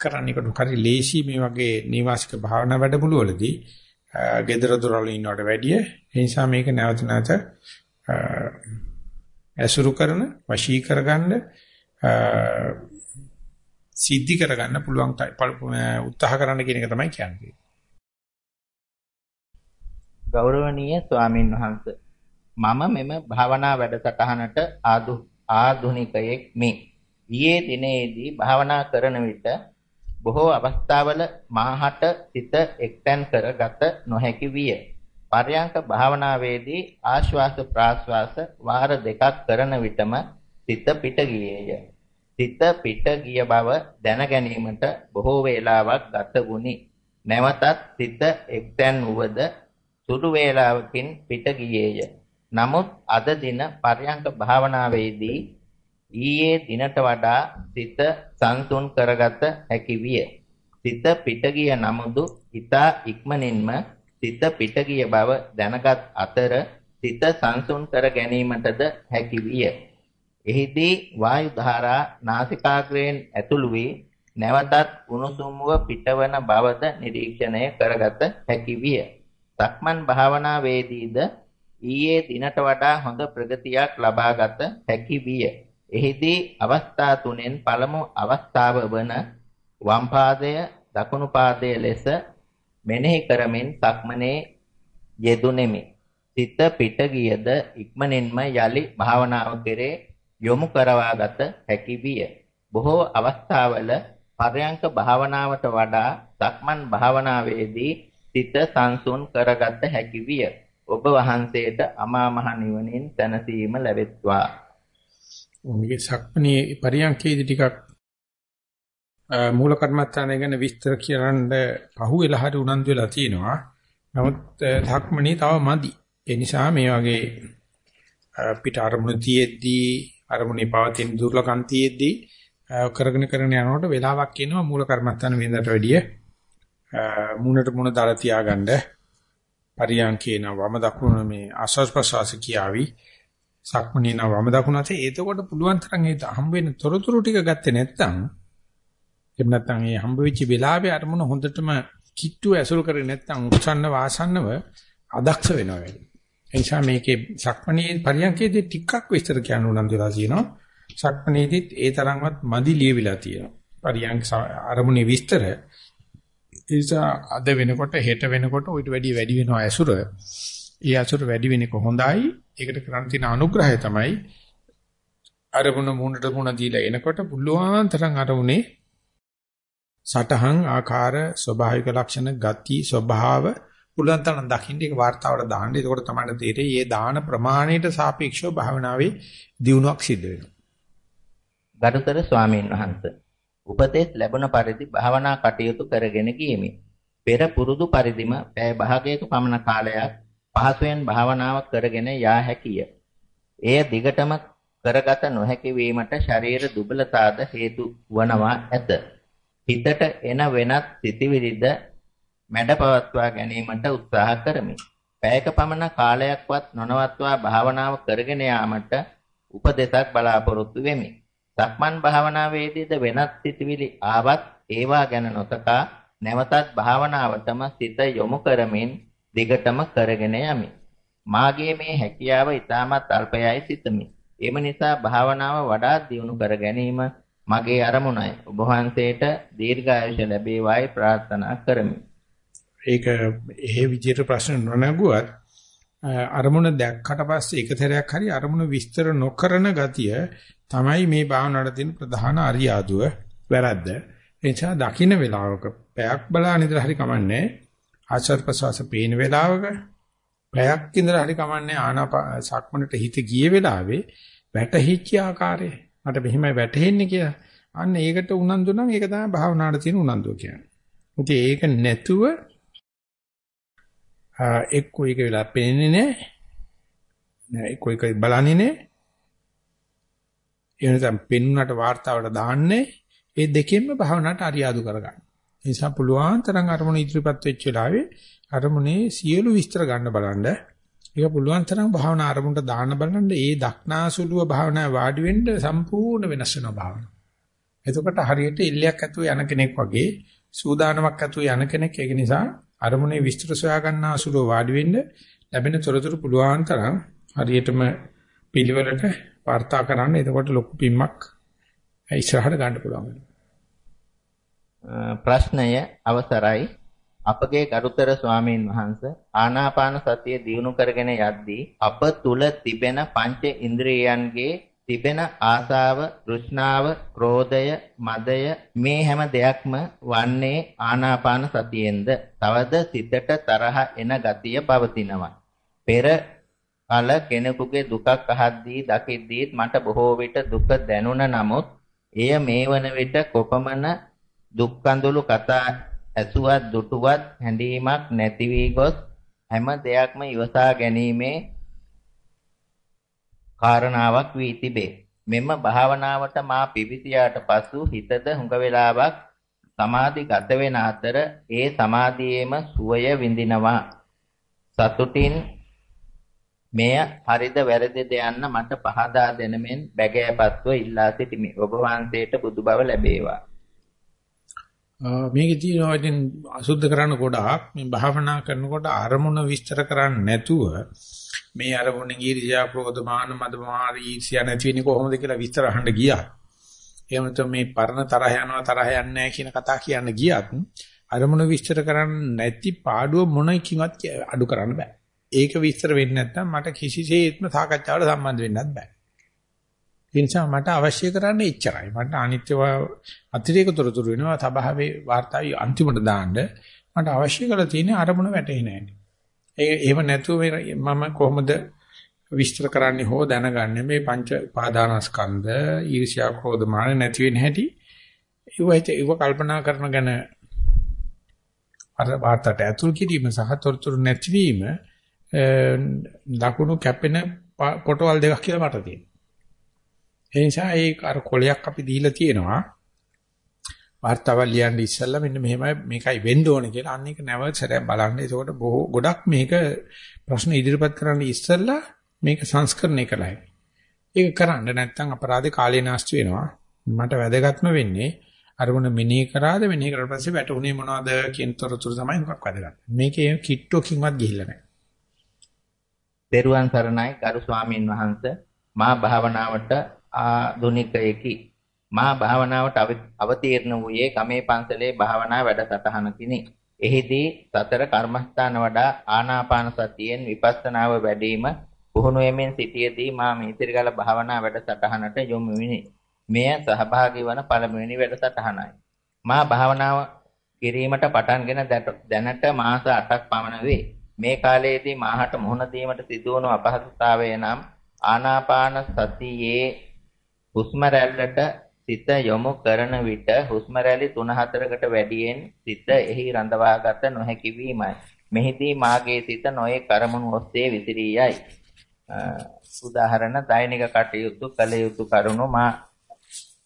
කරන්නේ. ඒක හරි ලේසි මේ වගේ නිවාසික භාවනා වැඩමුළු වලදී gedara dorala ඉන්නවට වැඩිය ඒ නිසා මේක නැවත නැවත ඇසුරු කරන වශී කරගන්න සිද්ධි කරගන්න පුළුවන් උත්සාහ කරන්න කියන එක තමයි කියන්නේ. ගෞරවනීය ස්වාමින් වහන්සේ මම මෙම භාවනා වැඩසටහනට ආධුනිකයෙක් මේ ඊයේ දිනේදී භාවනා කරන විට බොහෝ අවස්ථාවල මාහට සිත එක්තැන් කරගත නොහැකි විය. පර්යංක භාවනාවේදී ආශ්වාස ප්‍රාශ්වාස වාර දෙකක් කරන විටම සිත පිට ගියේය. සිත පිට ගිය බව දැන ගැනීමට බොහෝ වේලාවක් ගත වුණි. නැවතත් සිත එක්තැන් වුවද සුළු වේලාවකින් පිට ගියේය. නමුත් අද දින පර්යංක භාවනාවේදී ඊයේ දිනට වඩා සිත සංසුන් කරගත හැකි විය. සිත පිට ගිය නමුදු ඊතා ඉක්මනින්ම සිත පිට ගිය බව දැනගත් අතර සිත සංසුන් කර ගැනීමටද හැකි විය. එහිදී වායු ධාරා නාසිකාග්‍රයෙන් ඇතුළු වී නැවතත් උණුසුම්ව පිටවන බවද නිරීක්ෂණය කරගත හැකි විය. සක්මන් භාවනාවේදීද ඊයේ දිනට වඩා හොඳ ප්‍රගතියක් ලබාගත හැකි විය. එහිදී අවස්ථා තුනෙන් පළමු අවස්ථාව වන වම් පාදය දකුණු පාදය ලෙස මෙනෙහි කරමින් සක්මනේ යෙදුණෙමි. සිත පිට ගියද ඉක්මනින්ම යලි භාවනාව කෙරේ යොමු කරවාගත හැකි විය. බොහෝ අවස්ථාවල පරයන්ක භාවනාවට වඩා සක්මන් භාවනාවේදී සිත සංසුන් කරගත හැකි විය. ඔබ වහන්සේට අමා මහ නිවනින් සැනසීම ලැබෙත්වා. මේකේ සක්මණේ පරියන්කේදී ටිකක් මූල කර්මත්තානේ ගැන විස්තර කියනඳ පහුවෙලා හරි උනන්දු වෙලා තියෙනවා. නමුත් සක්මණේ තව මදි. ඒ නිසා මේ වගේ පිට අරමුණු තියෙද්දී අරමුණේ පවතින දුර්ලකම් තියෙද්දී කරගෙන කරගෙන යනකොට වෙලාවක් එනවා මූල කර්මත්තාන වෙනදට වැඩිය මූණට මූණ දාලා තියාගන්න පරියන්කේන වම දකුණ මේ ආස්වාස් ප්‍රසවාස කියාවි සක්මණේන වම දකුණ අතේ එතකොට පුළුවන් තරම් ඒ හම්බ වෙන තොරතුරු ටික ගත්තේ නැත්නම් එහෙම නැත්නම් ඒ හම්බ වෙච්ච වෙලාවේ අරමුණ හොඳටම කිට්ටු ඇසුරු කරේ නැත්නම් උත්සන්න වාසන්නව අදක්ෂ වෙනවා වෙන්නේ. ඒ නිසා මේකේ සක්මණේ පරියන්කේදී ටිකක් විස්තර කියන්න උනන් දෙලා තියෙනවා. සක්මණේදීත් ඒ තරම්වත් මදි ලියවිලා තියෙනවා. පරියන්ක අරමුණේ විස්තර නිසා අද වෙනකොට හෙට වෙනකොට ඊට වැඩි වැඩි වෙනවා ඇසුර. ඒ අසුර වැඩි වෙන එක හොඳයි. ඒකට කරන්න තියෙන අනුග්‍රහය තමයි අරමුණ මුණට මුණ දීලා එනකොට පුළුවන් තරම් අරමුණේ සටහන් ආකාර ස්වභාවික ලක්ෂණ ගති ස්වභාව පුළුවන් තරම් දකින්න ඒක වார்த்தාවට දාන්න. එතකොට තමයි තේරෙන්නේ මේ දාන ප්‍රමාණයට සාපේක්ෂව භාවනාවේ දියුණුවක් සිද්ධ වෙනවා. ගරුතර ස්වාමීන් වහන්සේ උපදේශ ලැබුණ පරිදි භාවනා කටයුතු කරගෙන ගියමි. පෙර පුරුදු පරිදිම පැය භාගයක පමණ කාලයක් පහසුවෙන් භාවනාව කරගෙන යා හැකිය. එය දිගටම කරගත නොහැකි වීමට ශරීර දුබලතාද හේතු වනවා ඇත. හිතට එන වෙනත් සිතිවිලිද මැඩපවත්වා ගැනීමට උත්සාහ කරමි. පැයක පමණ කාලයක්වත් නොනවත්වා භාවනාව කරගෙන යාමට උපදෙසක් බලාපොරොත්තු වෙමි. සක්මන් භාවනාවේදීද වෙනත් සිතිවිලි ආවත් ඒවා ගැන නොතකා නැවතත් භාවනාවටම සිත යොමු කරමින් දිගටම කරගෙන යමි. මාගේ මේ හැකියාව ඊටමත් අල්පයයි සිතමි. එම නිසා භාවනාව වඩා දියුණු කර ගැනීම මගේ අරමුණයි. ඔබ වහන්සේට දීර්ඝායුෂ ලැබේවායි ප්‍රාර්ථනා කරමි. ඒක එහෙ විදිහට ප්‍රශ්න නොනගුවත් අරමුණ දැක්කට පස්සේ එක සැරයක් හරි අරමුණ විස්තර නොකරන ගතිය තමයි මේ භාවනාවට තියෙන ප්‍රධාන අරියාදුව වැරද්ද. ඒ නිසා දකින්න වෙලාවක පැයක් බලාන ඉඳලා හරි කමන්නේ ආශ්වාස ප්‍රශ්වාස පේන වෙලාවක පැයක් ඉඳලා හරි කමන්නේ ආනාපා සක්මනට හිත ගිය වෙලාවේ වැටහිච්ච ආකාරය මට මෙහෙමයි වැටහෙන්නේ කියලා අන්න ඒකට උනන්දු නම් ඒක තමයි භාවනාවට තියෙන උනන්දුව කියන්නේ. ඉතින් ඒක නැතුව එක්ක එක වෙලා පේන්නේ නැහැ. නෑ එක්ක එක බලන්නේ නැහැ. එනසම් පෙන්ුණාට වார்த்தාවට දාන්නේ ඒ දෙකෙන්ම භාවනාවට අරියාදු කරගන්න. ඒ නිසා පුළුවන් තරම් අරමුණ ඉදිරිපත් වෙච්ච වෙලාවේ අරමුණේ සියලු විස්තර ගන්න බලන්න. ඒක පුළුවන් තරම් භාවනා ආරමුණට දාන්න බලන්න ඒ දක්නාසුලුව භාවනා වාඩි වෙන්න සම්පූර්ණ වෙනස් වෙනවා භාවනාව. එතකොට හරියට ඉල්ලයක් ඇතුව යන කෙනෙක් වගේ සූදානමක් ඇතුව යන කෙනෙක් ඒක නිසා අරමුණේ විස්තර සොයා ගන්න අසුලුව වාඩි වෙන්න ලැබෙන තොරතුරු පුළුවන් තරම් හරියටම පිළිවෙලට වාර්තා කරන්න. එතකොට ලොකු පිම්මක් ඉස්සරහට ගන්න පුළුවන් ප්‍රශ්නය අවසරයි අපගේ ගරුතර ස්වාමීන් වහන්ස ආනාපාන සතිය දියුණු කරගෙන යද්දී අප තුල තිබෙන පංච ඉන්ද්‍රියයන්ගේ තිබෙන ආසාව, තෘෂ්ණාව, ක්‍රෝධය, මදය මේ හැම දෙයක්ම වන්නේ ආනාපාන සතියෙන්ද. තවද සිතට තරහ එන ගතිය පවතිනවා. පෙර කල කෙනෙකුගේ දුකක් අහද්දී දකිද්දීත් මට බොහෝ විට දුක දැනුණ නමුත් එය මේ වන විට කොපමණ දුක් කඳුළු කතා ඇසුවත් දුටුවත් හැඬීමක් නැති වී ගොස් හැම දෙයක්ම ඉවසා ගැනීමේ කාරණාවක් වී තිබේ. මෙම භාවනාවට මා පිවිසියාට පසු හිතද හුඟ වේලාවක් සමාධිගත වෙන අතර ඒ සමාධියේම සුවය විඳිනවා. සතුටින් මෙය හරිද වැරදිද යන්න මට පහදා දෙනමෙන් බැගෑපත්ව ඉල්ලා සිටිමි. ඔබ වහන්සේට බුදු බව ලැබේවා. මේකේ තියෙනවා ඉතින් අසුද්ධ කරන්න ගොඩාක් මේ භාවනා කරනකොට අරමුණ විස්තර කරන්නේ නැතුව මේ අරමුණේ ඊර්ෂ්‍යා ක්‍රෝධ මාන මද මාන ඊර්ෂ්‍යා නැති වෙන්නේ කොහොමද කියලා විස්තර අහන්න ගියා. එහෙම නැත්නම් මේ පරණ තරහ යනවා තරහ යන්නේ නැහැ කියන කතා කියන්න ගියත් අරමුණ විස්තර කරන්නේ නැති පාඩුව මොනකින්වත් අඩු කරන්න බෑ. ඒක විස්තර වෙන්නේ නැත්නම් මට කිසිසේත්ම සාකච්ඡාවට සම්බන්ධ වෙන්නත් බෑ. ඒ නිසා මට අවශ්‍ය කරන්නේ එච්චරයි. මට අනිත්‍ය අතිරේක තොරතුරු වෙනවා සභාවේ වාර්තාවේ අන්තිමට දාන්න මට අවශ්‍ය කරලා තියෙන්නේ අරමුණ වැටෙන්නේ නැහැ. ඒ එහෙම නැතුව මම කොහොමද විස්තර කරන්නේ හෝ දැනගන්නේ මේ පංච උපාදානස්කන්ධ ඊර්ෂ්‍යා ක්‍රෝධ මාන නැති වෙන හැටි ඒවයිත ඒව කල්පනා කරන ගැන අර වාර්තට ඇතුල් කිරීම සහ තොරතුරු නැතිවීම ලකුණු කැපෙන කොටවල් දෙකක් කියලා මට තියෙනවා. ඒ නිසා ඒ අර කොලයක් අපි දීලා තියෙනවා. වාර්තාවල් ලියන්න ඉස්සෙල්ලා මෙන්න මෙහෙමයි මේකයි වෙන්න ඕනේ කියලා අන්න ඒක නැවත සැරයක් බලන්න. ඒකෝට බොහෝ ගොඩක් මේක ප්‍රශ්න ඉදිරිපත් කරන්න ඉස්සෙල්ලා මේක සංස්කරණය කළයි. ඒක කරන්න නැත්නම් අපරාධේ කාලේ නාස්ති වෙනවා. මට වැදගත්ම වෙන්නේ අරමුණ මෙනෙහි කරාද මෙනෙහි කරලා පස්සේ වැටුනේ මොනවද කියන තොරතුරු තමයි මොකක් වැදගත්. මේකේ කිට්ටෝකින්වත් ගිහිල්ලා නැහැ. දේරුවන් සරණයි ගරු ස්වාමීන් වහන්සේ මා භාවනාවට ආධුනිකයෙකි. මා භාවනාවට අවතීර්ණ වූයේ ගමේ පන්සලේ භාවනා වැඩසටහනකිනි. එහිදී සතර කර්මස්ථාන වඩා ආනාපාන සතියෙන් විපස්සනාව වැඩිම පුහුණු වෙමින් සිටියේදී මා මේතිරිගල භාවනා වැඩසටහනට යොමු විනි. මෙය සහභාගී වන පළමුවෙනි වැඩසටහනයි. මා භාවනාව කිරීමට පටන්ගෙන දැනට මාස 8ක් පමණ වේ. මේ කාලයේදී මාහට මුහුණ දීමට සිදුවන අපහසුතාවය නම් ආනාපාන සතියේ හුස්ම රැල්ලට සිත යොමු කරන විට හුස්ම රැලි 3-4කට වැඩියෙන් සිත එහි රඳවාගත නොහැකි වීමයි. මෙහිදී මාගේ සිත නොයේ කරමුණු ඔස්සේ විසිරී යයි. උදාහරණ දෛනික කටයුතු කළ යුතු කරුණු මා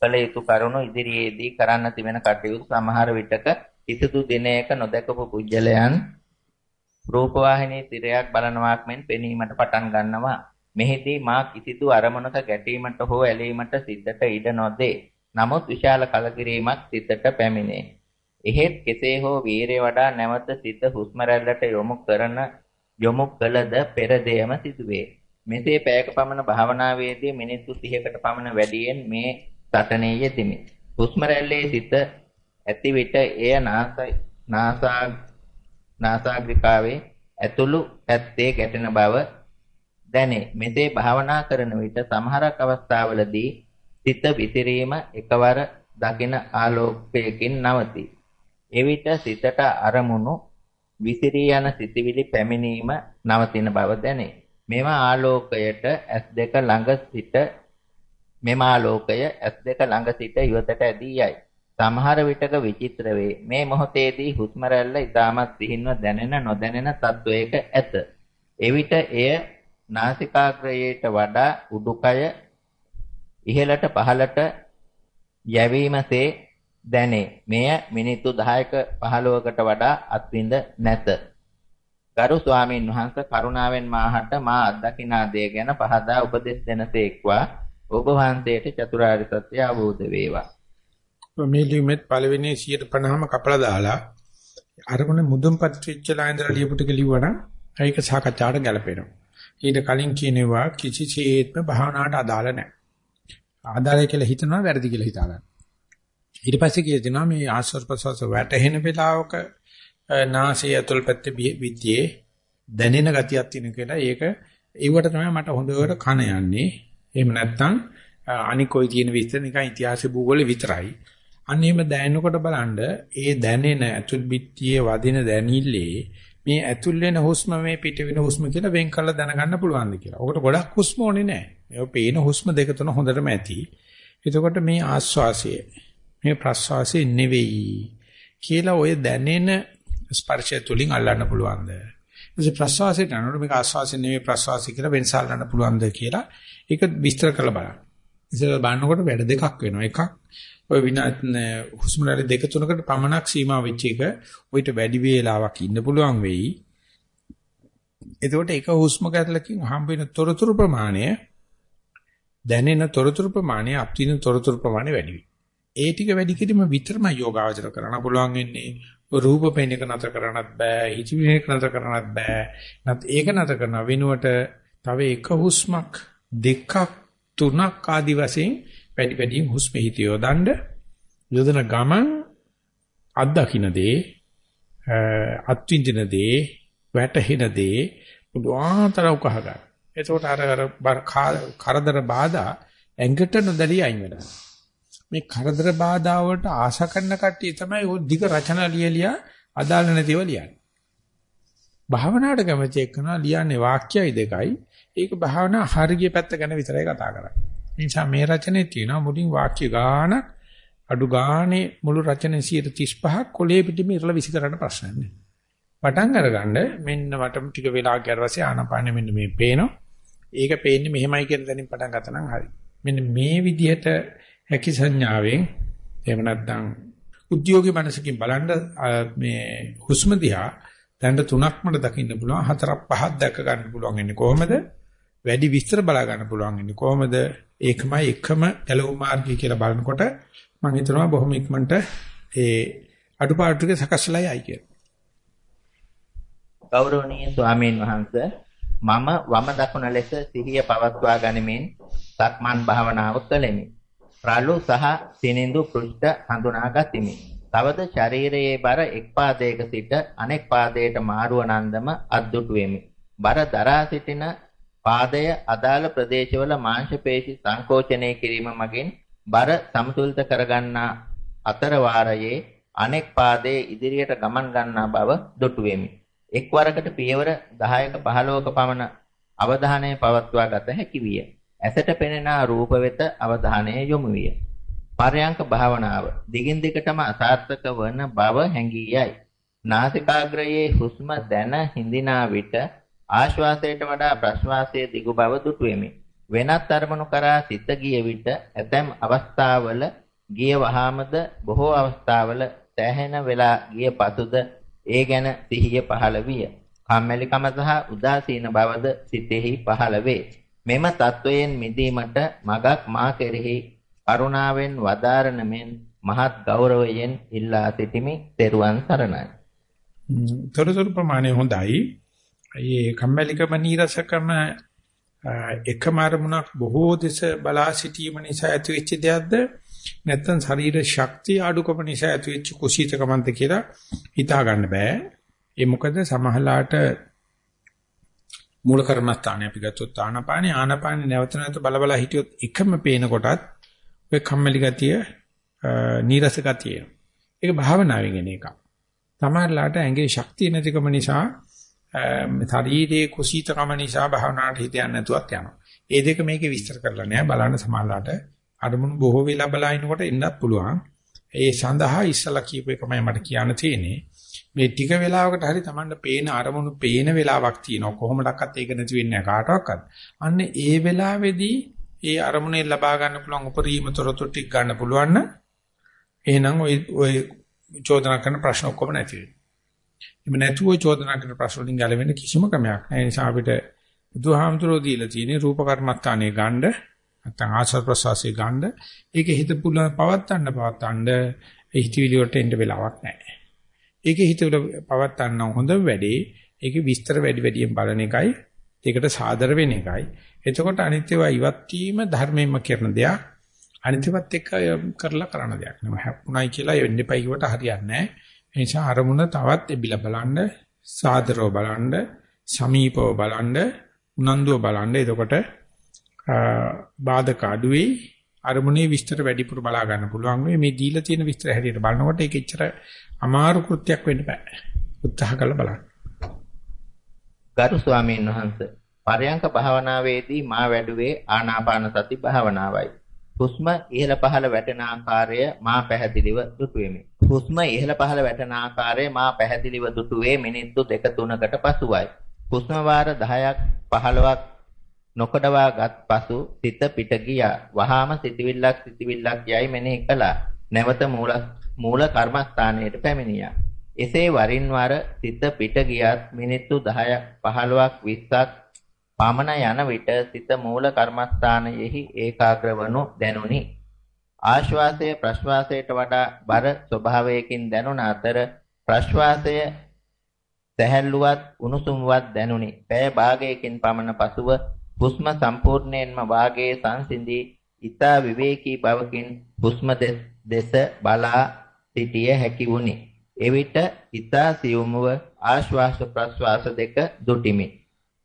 කළ යුතු කරුණු ඉදිරියේදී කරන්න තිබෙන කටයුතු සමහර විටක කිසිදු දිනයක නොදකපු පුජ්‍යලයන් රූපවාහිනී තිරයක් බලනවාක් මෙන් පෙනීමට පටන් ගන්නවා. මෙහිදී මා කිසිදු අරමුණක ගැටීමට හෝ ඇලීමට සිතට ඉඩ නොදේ. නමුත් විශාල කලකිරීමක් සිතට පැමිණේ. එහෙත් කෙසේ හෝ වීරය වඩා නැවත සිත හුස්ම රැල්ලට යොමු කරන යොමු කළද පෙර දෙයම සිදුවේ. මෙසේ පැයක පමණ භාවනාවේදී මිනිත්තු 30කට පමණ වැඩියෙන් මේ සටනේ යෙදෙමි. හුස්ම රැල්ලේ සිත ඇති විට එය නාසයි නාසා නාසාග්‍රිකාවේ ඇතුළු පැත්තේ ගැටෙන බව දැනේ. මෙසේ භාවනා කරන විට සමහරක් අවස්ථාවලදී සිත විසිරීම එකවර දකින ආලෝකයකින් නවතී. එවිට සිතට අරමුණු විසිරී යන සිතිවිලි පැමිණීම නවතින බව දැනේ. මෙම ආලෝකයට S2 ළඟ සිට මෙම ආලෝකය S2 ළඟ සිට ඉවතට ඇදී යයි. සමහර විටක විචිත්‍ර වේ. මේ මොහොතේදී හුස්ම රැල්ල ඉතාමත් සිහින්ව දැනෙන නොදැනෙන තත්වයක ඇත. එවිට එය නාසිකාග්‍රයට වඩා උඩුකය ඉහළට පහළට යැවීමසේ දැනේ. මෙය මිනිත්තු 10ක 15කට වඩා අත්විඳ නැත. ගරු ස්වාමීන් වහන්සේ කරුණාවෙන් මාහට මා අත්දකිනා දේ ගැන පහදා උපදෙස් දෙනසේක්වා ඔබ වහන්සේට චතුරාර්ය සත්‍ය අවබෝධ වේවා. මේ ලියුමෙත් පළවෙනි 150ම කපලා දාලා අරමුණ මුදුන්පත් වෙච්ච ලායන්දර ලියපු ටික ලිව්වනම් ඒක සාකච්ඡාට ගැලපෙනවා. ඊට කලින් කියනවා කිසිසේත්ම භාවනාවට අදාළ නැහැ. ආදායය කියලා හිතනවා වැරදි කියලා හිතා ගන්න. ඊට පස්සේ කියනවා මේ ආස්වාද ප්‍රසවාස වැටෙන වෙලාවක නාසය ඇතුල් පැත්තේ විද්‍යේ දැනෙන ගතියක් තියෙන කියලා ඒක ඒවට තමයි මට හොඳට කන යන්නේ. එහෙම නැත්නම් අනික ඔය තියෙන විස්තර නිකන් ඉතිහාස භූගෝලෙ විතරයි. අන්න එහෙම දැනෙනකොට බලන්න ඒ දැනෙන ඇතුල් පිටියේ වදින දැනිල්ලේ මේ ඇතුල් වෙන හුස්ම මේ පිට වෙන හුස්ම කියලා වෙන් කරලා දැනගන්න පුළුවන්ද කියලා. ඔකට ගොඩක් හුස්ම ඕනේ නැහැ. මේ පේන හුස්ම දෙක තුන හොඳටම ඇති. එතකොට මේ ආස්වාසය මේ ප්‍රස්වාසය නෙවෙයි කියලා ඔය දැනෙන ස්පර්ශය තුලින් අල්ලන්න පුළුවන්ද? ඉතින් ප්‍රස්වාසයට අනුර මේක ආස්වාසය නෙවෙයි ප්‍රස්වාසය කියලා වෙනසල්ලන්න පුළුවන්ද කියලා ඒක විස්තර කරලා බලන්න. ඉතින් බලනකොට වැඩ දෙකක් වෙනවා. එකක් ඔය විනාත් හුස්ම රැලි දෙක තුනකට පමණක් සීමා වෙච්ච එක ඔయిత වැඩි වේලාවක් ඉන්න පුළුවන් වෙයි. එතකොට එක හුස්ම ගැටලකින් හම්බ වෙන තොරතුරු ප්‍රමාණය දැනෙන තොරතුරු ප්‍රමාණය අප්තින තොරතුරු ප්‍රමාණය වැඩි වෙයි. ඒ ටික වැඩි කිරීම විතරම යෝගාවචර කරන්න පුළුවන් වෙන්නේ. රූප පේන එක නතර කරන්නත් බෑ, හිතවිලි එක නතර කරන්නත් බෑ. නැත් ඒක නතර කරන වෙනුවට තව එක හුස්මක් දෙකක් තුනක් ආදි වශයෙන් වැඩි වැඩියෙන් හුස්ම හිත යොදන්න යොදන ගමන් අත්දකින්න දේ අත්විඳින දේ වැටහෙන දේ පුදුආතර උකහ ගන්න. එතකොට අර අර කරදර බාධා ඇඟට නොදැලී අයින් වෙනවා. මේ කරදර බාධා වලට ආශා කරන කට්ටිය තමයි ඔය දිග රචනා ලියලියා අදාළ නැතිව ලියන්නේ. භාවනාවට කැමති එක්කනවා ලියන්නේ වාක්‍යයි දෙකයි. ඒක භාවනා හරිය පැත්ත ගැන විතරයි කතා කරන්නේ. නිසා මේ රචනයේ තියෙනවා මුලින් වාක්‍ය ගානක් අඩු ගානේ මුළු රචනයේ 35ක් කොලේ පිටින් ඉරලා විසි කරන්න ප්‍රශ්න නැහැ. පටන් අරගන්න මෙන්න මට ටික වෙලා ගියාට පස්සේ ආනපානෙ මෙන්න මේ පේනවා. ඒක පේන්නේ මෙහෙමයි කියන දැනින් පටන් ගත්තා නම් හරි. මෙන්න මේ විදිහට හැකි සංඥාවෙන් එහෙම නැත්නම් උද්‍යෝගී මනසකින් බලන්න මේ හුස්ම දිහා දැන් තුනක් මට දකින්න පුළුවන් හතරක් පහක් දැක ගන්න පුළුවන් ඉන්නේ කොහොමද වැඩි විස්තර බලා ගන්න පුළුවන් ඉන්නේ කොහොමද ඒකමයි එකම ගැලවු මාර්ගය කියලා බලනකොට මම හිතනවා බොහොම ඉක්මනට ඒ අඩුපාඩු ටික සකස්ලා යයි කියලා. ගෞරවනීය ස්වාමීන් වහන්සේ මම වම දකුණ ලෙස සිහිය පවත්වා ගනිමින් සක්මන් භාවනාව කළෙමි. රළු සහ සිනිඳු පෘෂ්ඨ හඳුනා ගතිමි. තවද ශරීරයේ බර එක් පාදයක සිට අනෙක් පාදයට මාරුව නන්දම අද්දුටු වෙමි. බර දරා සිටින පාදය අදාළ ප්‍රදේශවල මාංශ පේශි සංකෝචනය කිරීම මගින් බර සමතුලිත කරගන්නා අතර වාරයේ අනෙක් පාදයේ ඉදිරියට ගමන් ගන්නා බව දුටු වෙමි. එක්වරකට පියවර 10ක 15ක පමණ අවධානය පවත්වා ගත හැකි විය. ඇසට පෙනෙන රූප වෙත අවධානය යොමු විය. පරයන්ක භාවනාව දිගින් දිගටම අසාර්ථක වන බව හැඟී යයි. නාසිකාග්‍රයේ හුස්ම දැන හිඳිනා විට ආශ්වාසයට වඩා ප්‍රශ්වාසයේ දිගු බව දුටුවෙමි. වෙනත් අරමුණු කරා සිත ගිය විට ඇතැම් අවස්ථාවල ගිය වහාමද බොහෝ අවස්ථාවල සෑහෙන වෙලා ගිය පසුද ඒ ගැන සිහිය පහළ විය. කම්මැලිකම සහ උදාසීන බවද සිතෙහි පහළ වේ. මෙම තත්වයෙන් මිදීමට මගක් මා කෙරෙහි කරුණාවෙන් වදාරන මෙන් මහත් ගෞරවයෙන් ඉල්ලා සිටිමි. ත්වන් සරණයි. තොරතුරු ප්‍රමාණය හොඳයි. ඒ කම්මැලිකම නීරසකම එකම අරමුණක් බොහෝ දෙස බලා සිටීම නිසා ඇතිවෙච්ච දෙයක්ද නැත්නම් ශරීර ශක්තිය අඩුකම නිසා ඇතිවෙච්ච කුසීතකමක්ද කියලා හිතා ගන්න බෑ. ඒ මොකද සමහරලාට මූල කර්මස්ථානය අපි ගත්තොත් ආනාපානේ ආනාපානේ නැවත නැවත බල බල හිටියොත් එකම පේන කොටත් ඔය කම්මැලි ගතිය නීරස ගතිය. ඒක භාවනාවෙන් එන එකක්. සමහරලාට ඇඟේ ශක්තිය නැතිකම නිසා ශරීරයේ කුසීතකම නිසා භාවනාවට හිත යන්නේ නැතුවත් යනවා. ඒ දෙක මේකේ විස්තර කරලා නෑ බලන්න සමාලාට අරමුණු බොහෝ වෙලා බලනකොට එන්නත් පුළුවන්. ඒ සඳහා ඉස්සලා කියපු එකමයි මට කියන්න තියෙන්නේ. මේ ටික වෙලාවකට හරි Tamanne පේන අරමුණු පේන වෙලාවක් තියෙනවා. කොහොමඩක්වත් ඒක නැති වෙන්නේ කාටවත්. අන්න ඒ වෙලාවේදී ඒ අරමුණේ ලබා ගන්න පුළුවන් උපරිම තොරතුරු ටික ගන්න පුළුවන් නම් එහෙනම් ওই ওই චෝදනා කරන ප්‍රශ්න ඔක්කොම නැති වෙනවා. එමෙ නැතුව චෝදනා කරන ප්‍රශ්න වලින් ගැලවෙන්න කිසිම ක්‍රමයක් නැහැ. ඒ නිසා අපිට බුදුහාමුදුරෝ දීලා තියෙන්නේ රූප කර්මස්ථානයේ ගණ්ඩ නැත්නම් ආශ්‍රව ප්‍රසවාසයේ ගණ්ඩ ඒක හිත පුළුවන් පවත්තන්න පවත්තන්න ඒ හිතවිලි වලට එන්න වෙලාවක් නැහැ. ඒක හිතවල පවත්තන්න හොඳ වැඩේ ඒකේ විස්තර වැඩි වැඩියෙන් බලන එකයි ඒකට සාදර වෙන එකයි. එතකොට අනිත්‍යව ඉවත් වීම ධර්මයෙන්ම කරන දෙයක්. අනිත්‍යවත් එක්ක කරලා කරන දෙයක් නෙවෙයි. හැප්පුණයි කියලා වෙන්න එපයි කියවට හරියන්නේ නැහැ. ඒ නිසා අරමුණ තවත් එබිලා බලන්න, සාදරව බලන්න, සමීපව බලන්න, උනන්දුව බලන්න. එතකොට බාධක අඩුවේ අරමුණේ විස්තර වැඩිපුර බලා ගන්න පුළුවන් වෙයි. මේ දීලා තියෙන විස්තර හැටියට බලනකොට ඒක එච්චර අමාරු කෘත්‍යයක් වෙන්න බෑ. උත්සාහ කරලා බලන්න. ගරු ස්වාමීන් වහන්සේ පරයන්ක භාවනාවේදී මා වැඩුවේ ආනාපාන සති භාවනාවයි. හුස්ම ඉහළ පහළ වැටෙන ආකාරය මා පැහැදිලිව දුටුවෙමි. හුස්ම ඉහළ පහළ වැටෙන ආකාරය මා පැහැදිලිව දුටුවේ මිනිත්තු දෙක තුනකට පසුවයි. හුස්ම වාර 10ක් 15ක් නොකඩවාගත් පසු සිත පිට ගියා. වහාම සිතවිල්ලක් සිතවිල්ලක් යයි මෙනෙහි කළා. නැවත මූල මූල කර්මස්ථානයට පැමිණියා. එසේ වරින් වර සිත පිට ගියත් මිනිත්තු 10ක් 15ක් 20ක් පමණ යන විට සිත මූල කර්මස්ථානයෙහි ඒකාග්‍ර වනු දැනුනි. ආශ්වාසය ප්‍රශ්වාසයට වඩා බර ස්වභාවයකින් දැනුණ අතර ප්‍රශ්වාසය සැහැල්ලුවත් උණුසුම්වත් දැනුනි. පැය භාගයකින් පමණ පසුව හුස්ම සම්පූර්ණයෙන්ම වාගයේ සංසිඳී ඊතා විවේකී බවකින් හුස්ම දෙස බලා සිටිය හැකි වුනි. එවිට ඊතා සියුම්ව ආශ්වාස ප්‍රශ්වාස දෙක දුටිමි.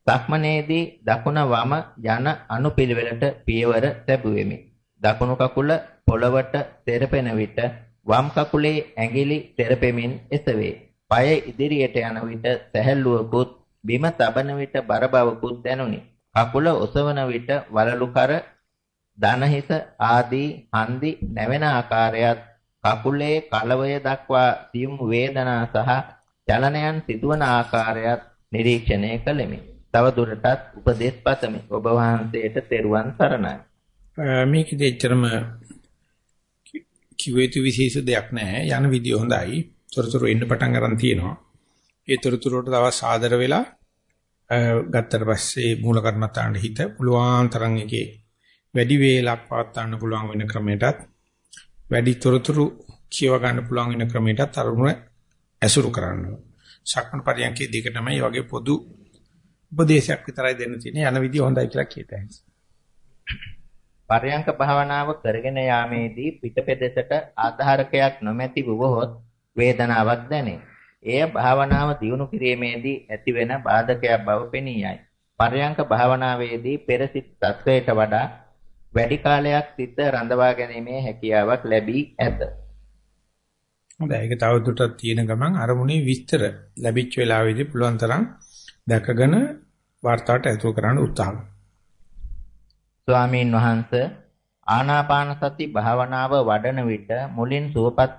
සක්මනේදී දකුණ වම යන අනුපිළිවෙලට පියවර තැබුවෙමි. දකුණු කකුල පොළවට තෙරපෙන විට වම් කකුලේ ඇඟිලි තෙරපෙමින් එසවේ. পায় ඉදිරියට යන විට සැහැල්ලුවකුත් බිම තබන විට බර බවකුත් දැනුනි. කකුල ඔසවන විට වලලු කර දනහිස ආදී හන්දි නැවෙන ආකාරයත් කකුලේ කලවය දක්වා සියුම් වේදනා සහ චලනයන් සිදුවන ආකාරයත් නිරීක්ෂණය කළෙමි. තව දුරටත් උපදේශ පතමි. ඔබ වහන්සේට තෙරුවන් සරණයි. මේකෙදි එච්චරම කිව්වෙතු විශේෂ දෙයක් නැහැ. යන විදිය හොඳයි. තොරතුරු එන්න පටන් ගන්න තියෙනවා. ඒ තොරතුරු වලට තවත් සාදර වෙලා ගත්තට පස්සේ මූල කර්මත්තාන්ට හිත පුළුවන් තරම් එකේ වැඩි වේලක් පවත් ගන්න පුළුවන් වෙන ක්‍රමයටත් වැඩි තොරතුරු කියව ගන්න පුළුවන් වෙන ක්‍රමයටත් අරුණ ඇසුරු කරන්න. සක්මන් පරියන්කේ දෙක තමයි වගේ පොදු උපදේශයක් විතරයි දෙන්න තියෙන්නේ යන විදිය හොඳයි කියලා කියතයි. පරයන්ක භාවනාව කරගෙන යාමේදී පිටපෙදෙසට ආධාරකයක් නොමැති වුවහොත් වේදනාවක් දැනේ. එය භාවනාව දියුණු කිරීමේදී ඇතිවන බාධකයක් බව පෙනී යයි. පරයන්ක භාවනාවේදී පෙර සිත් තත්වයට වඩා වැඩි කාලයක් සිත රඳවා ගැනීමේ හැකියාවක් ලැබී ඇත. හොඳයි ඒක තවදුරටත් තියෙන ගමන් අරමුණේ විස්තර ලැබිච්ච වෙලාවේදී පුළුවන් තරම් දැකගෙන වார்த்தාවට ඇතුල් කරන්න උත්සාහ කරනවා. ස්වාමීන් වහන්සේ ආනාපාන සති භාවනාව වඩන විට මුලින් සුවපත්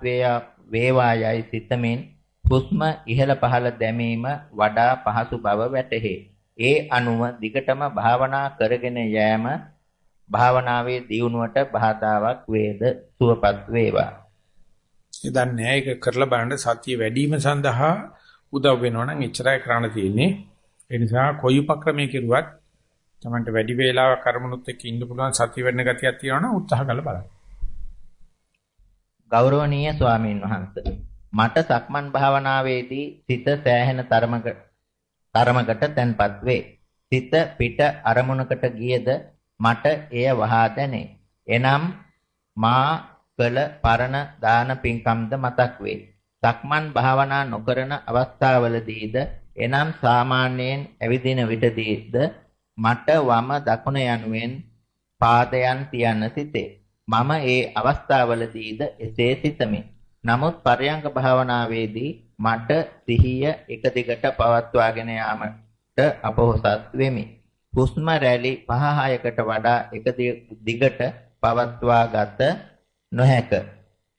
වේවායයි සිතමින් හුස්ම ඉහළ පහළ දැමීම වඩා පහසු බව වැටහේ. ඒ අනුව දිගටම භාවනා කරගෙන යෑම භාවනාවේ දියුණුවට බාධාවක් වේද සුවපත් වේවා. ඉතින් ඒක කරලා බලන්න සතිය වැඩි වීම සඳහා උදව් වෙනවා නම් එච්චරයි කරන්න තියෙන්නේ. ඒ නිසා කොයි උපක්‍රමයක කෙරුවත් Tamanට වැඩි වේලාවක් කරමුණුත් එක්ක ඉන්න පුළුවන් සතිය වෙන්න ගතියක් තියෙනවා නම් උත්සාහ කරලා බලන්න. ගෞරවනීය ස්වාමීන් වහන්සේ මට සක්මන් භාවනාවේදී සිත සෑහෙන තරමකට තරමකට තැන්පත් වේ. සිත පිට අරමුණකට ගියද මට එය වහා දැනේ. එනම් මා කළ පරණ දාන පින්කම්ද මතක් වේ. සක්මන් භාවනා නොකරන අවස්ථාවලදීද එනම් සාමාන්‍යයෙන් ඇවිදින විටදීද මට වම දකුණ යනුවෙන් පාදයන් තියන්න සිටේ. මම ඒ අවස්ථාවලදීද එසේ සිතමි. නමුත් පරයන්ක භාවනාවේදී මට සිහිය එක දිගට පවත්වාගෙන යාමට අපොහසත් වෙමි. හුස්ම රැලි 5-6කට වඩා එක දිගට පවත්වා ගත නොහැක.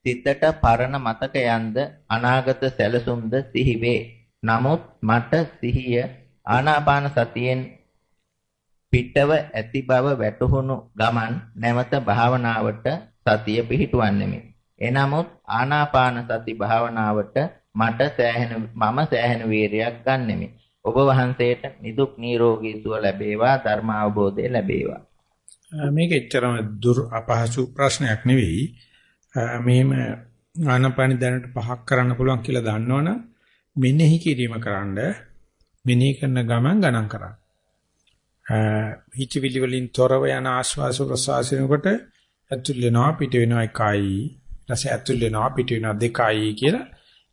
සිතට පරණ මතකයන්ද අනාගත සැලසුම්ද සිහිවේ. නමුත් මට සිහිය ආනාපාන සතියෙන් පිටව ඇති බව වැටහුණු ගමන් නැවත භාවනාවට සතිය පිහිටුවන්නෙමි. එනමුත් ආනාපාන සති භාවනාවට මට සෑහෙන මම සෑහෙන වීරියක් ගන්නෙමි. ඔබ වහන්සේට නිදුක් නිරෝගී සුව ලැබේවා ධර්ම අවබෝධය ලැබේවා. මේක එච්චරම දුර් අපහසු ප්‍රශ්නයක් නෙවෙයි. මෙහෙම ආනපානි දැනට පහක් කරන්න පුළුවන් කියලා දන්නවනම් මෙනෙහි කිරීම කරන්න මෙනෙහි කරන ගමන් ගණන් කරන්න. හිතවිලි වලින් තොරව යන ආශ්වාස ප්‍රශ්වාසනකොට ඇතුල් වෙනවා පිට වෙනවා එකයි. ඊට ඇතුල් වෙනවා පිට වෙනවා දෙකයි කියලා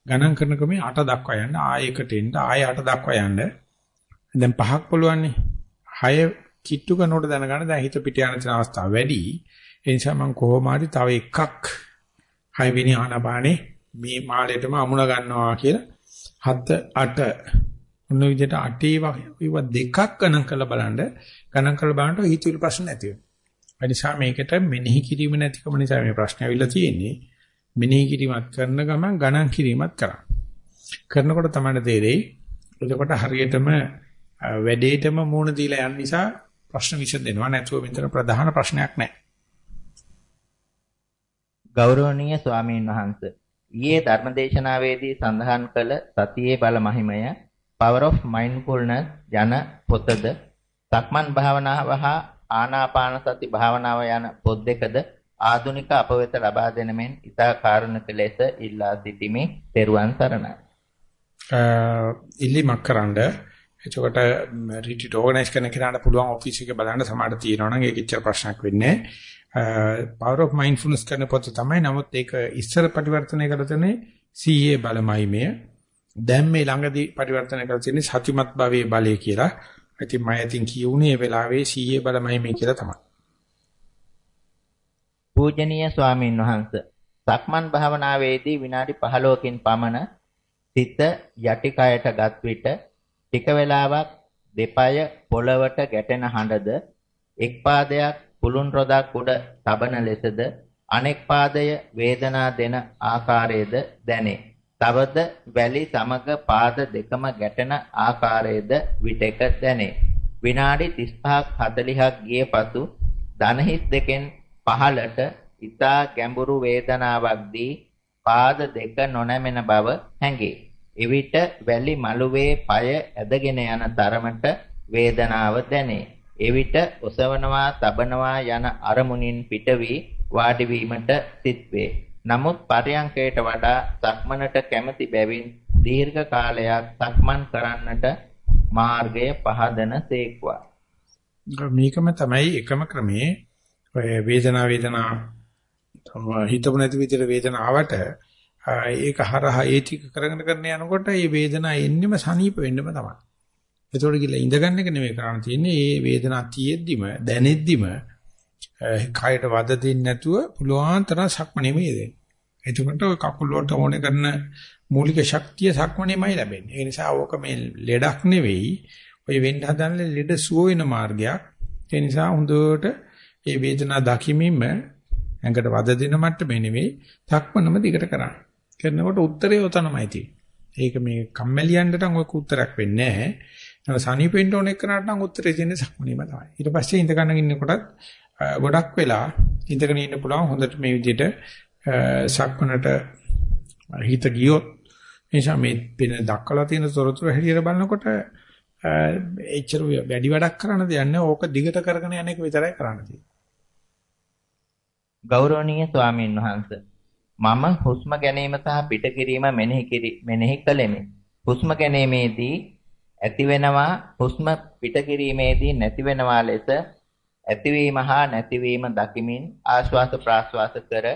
ගණන් කරන ක්‍රමේ 8 දක්වා යන්න ආයෙකට එන්න ආයෙ 8 දක්වා යන්න. දැන් පහක් පුළුවන්නේ. 6 කිට්ටු කරනකොට දැනගන්න දැන් හිත පිට යන තියෙන අවස්ථාව වැඩි. ඒ නිසා මම කොහොම හරි තව එකක් 6 වෙනි ආනපානේ මේ මාළේටම අමුණ ගන්නවා කියලා 7 8 ඔන්න විදිහට 8 ඒවා දෙකක් ගණන් කරලා බලන්න ගණන් කරලා බලනකොට හිතවිලි ප්‍රශ්න නැති වෙනවා. ඒ නිසා මේකට මෙනෙහි කිරීම නැතිකම නිසා මේ ප්‍රශ්නේ අවිල්ල තියෙන්නේ. මෙනෙහි කිරීමත් කරන ගමන් ගණන් කිරීමත් කරා. කරනකොට තමයි තේරෙයි. එතකොට හරියටම වැඩේටම මූණ දීලා යන නිසා ප්‍රශ්න විසඳෙනවා නැතුව මෙතන ප්‍රධාන ප්‍රශ්නයක් නැහැ. ගෞරවනීය ස්වාමීන් වහන්සේ ඊයේ ධර්මදේශනාවේදී සඳහන් කළ සතියේ බල මහිමය Power of Mindfulness යන පොතද සක්මන් භාවනාව හා ආනාපාන සති භාවනාව යන පොත් දෙකද ආධුනික අප වෙත ලබා දෙන මෙන් ඊතා කාරුණික ලෙස ඉල්ලා සිටිමි. ත්වන් සරණයි. ඉල්ලීමක් කරන්න එතකොට රිට්‍රීට් ඕගනයිස් කරන කෙනාට පුළුවන් ඔෆිස් එක බලන්න සමහරට තියෙනවා නම් ඒක ඉච්චර ප්‍රශ්නයක් වෙන්නේ power of mindfulness කරන පොත තමයි නමුත් ඒක ඉස්සර පරිවර්තනය කරලා තනේ CA බලමයි මේ දැන් මේ ළඟදී පරිවර්තනය කරලා තියෙන්නේ සතිමත් භවයේ බලය කියලා. ඉතින් මම ඉතින් කියුනේ වෙලාවේ CA බලමයි මේ කියලා තමයි. පූජනීය ස්වාමීන් වහන්ස සක්මන් භාවනාවේදී විනාඩි 15කින් පමණ සිත යටි කයටගත් විට ටික වේලාවක් දෙපය පොළවට ගැටෙන හඬද එක් පාදයක් පුළුන් රොදක් උඩ තබන ලෙසද අනෙක් පාදය වේදනා දෙන ආකාරයේද දැනේ. තවද වැලි සමග පාද දෙකම ගැටෙන ආකාරයේද විටක දැනේ. විනාඩි 35ක් 40ක් ගිය පසු දනහිස් දෙකෙන් පහළට ඊතා ගැඹුරු වේදනාවක් දී පාද දෙක නොනැමෙන බව හැඟේ. එවිට වැලි මළුවේ পায় ඇදගෙන යන තරමට වේදනාව දැනේ. එවිට ඔසවනවා, තබනවා යන අරමුණින් පිටවි වාඩි වීමට සිත්වේ. නමුත් පරයන්කයට වඩා සක්මනට කැමැති බැවින් දීර්ඝ කාලයක් සක්මන් කරන්නට මාර්ගය පහදන සේක්වා. මේකම තමයි එකම ක්‍රමේ ඔය වේදනා වේදනා හිතපු නැති විදිහට වේදනාවට ඒක හරහා ඒ ටික කරගෙන කරන යනකොට මේ වේදනාව එන්නෙම සනීප වෙන්නම තමයි. ඒතකොට කියලා ඉඳගන්න එක නෙමෙයි කරන්න තියෙන්නේ. මේ වේදනාව තියෙද්දිම දැනෙද්දිම කයට වද දෙන්නේ නැතුව පුළුවන් තරම් සක්මණේම යෙදෙන්න. එතකොට ඔය කකුල වලට ඕනේ කරන මූලික ශක්තිය සක්මණේමයි ලැබෙන්නේ. ඒ නිසා ඕක මේ ලෙඩක් නෙවෙයි. ඔය වෙන්න හදන ලෙඩ සුව වෙන මාර්ගයක්. ඒ නිසා හොඳට ඒ වේදනාව දකිමින්ම ඇඟට වද දෙන මට්ටමේ නෙවෙයි සක්මනම දිගට කරන්න. කරනකොට උත්තරේ ඔතනමයි තියෙන්නේ. ඒක මේ කම්මැලියන්ට නම් ඔය උත්තරයක් වෙන්නේ නැහැ. සනීපෙන්න ඕන එකනට නම් උත්තරේ තියෙන්නේ සක්මනීම තමයි. ඊට පස්සේ ඉඳ ගන්න ඉන්නකොටත් ගොඩක් වෙලා ඉඳගෙන ඉන්න පුළුවන් හොඳට මේ විදිහට සක්මනට හිත ගියොත් එනිසා මේ පින දක්කලා තියෙන තොරතුරු හැටියට බලනකොට එච්චර වැඩි වැඩක් කරන්න දෙයක් නැහැ. ඕක දිගට කරගෙන යන එක විතරයි කරන්න තියෙන්නේ. ගෞරවනීය ස්වාමීන් වහන්සේ මම හුස්ම ගැනීම සහ පිට කිරීම මෙනෙහි මෙනෙහි කළෙමි. හුස්ම ගැනීමේදී ඇති වෙනවා හුස්ම පිට කිරීමේදී නැති වෙනවා ලෙස ඇතිවීම හා නැතිවීම දකිමින් ආශ්වාස ප්‍රාශ්වාස කර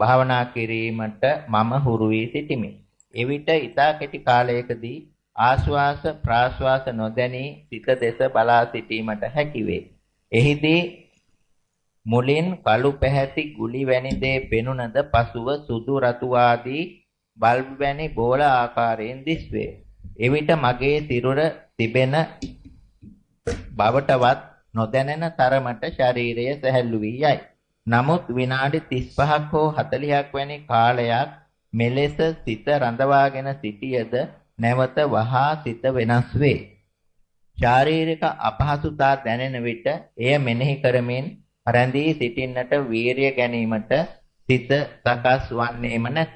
භාවනා කිරීමට මම හුරු වී සිටිමි. එවිට ඊතා කෙටි කාලයකදී ආශ්වාස ප්‍රාශ්වාස නොදැනී සිත දෙස බලා සිටීමට හැකිවේ. එහිදී මුලින් කළු පැහැති ගුලි වැනි දේ පෙනුනද පසුව සුදු රතු ආදී බල්බ් වැනි බෝල ආකාරයෙන් දිස්වේ. එවිට මගේ සිරුර තිබෙන බවටවත් නොදැනෙන තරමට ශරීරය සැහැල්ලු වී යයි. නමුත් විනාඩි 35ක් හෝ 40ක් වැනි කාලයක් මෙලෙස සිත රඳවාගෙන සිටියද නැවත වහා සිත වෙනස් වේ. ශාරීරික අපහසුතා දැනෙන විට එය මෙනෙහි කරමින් රැඳී සිටින්නට වීරිය ගැනීමට සිත සකස් වන්නේම නැත.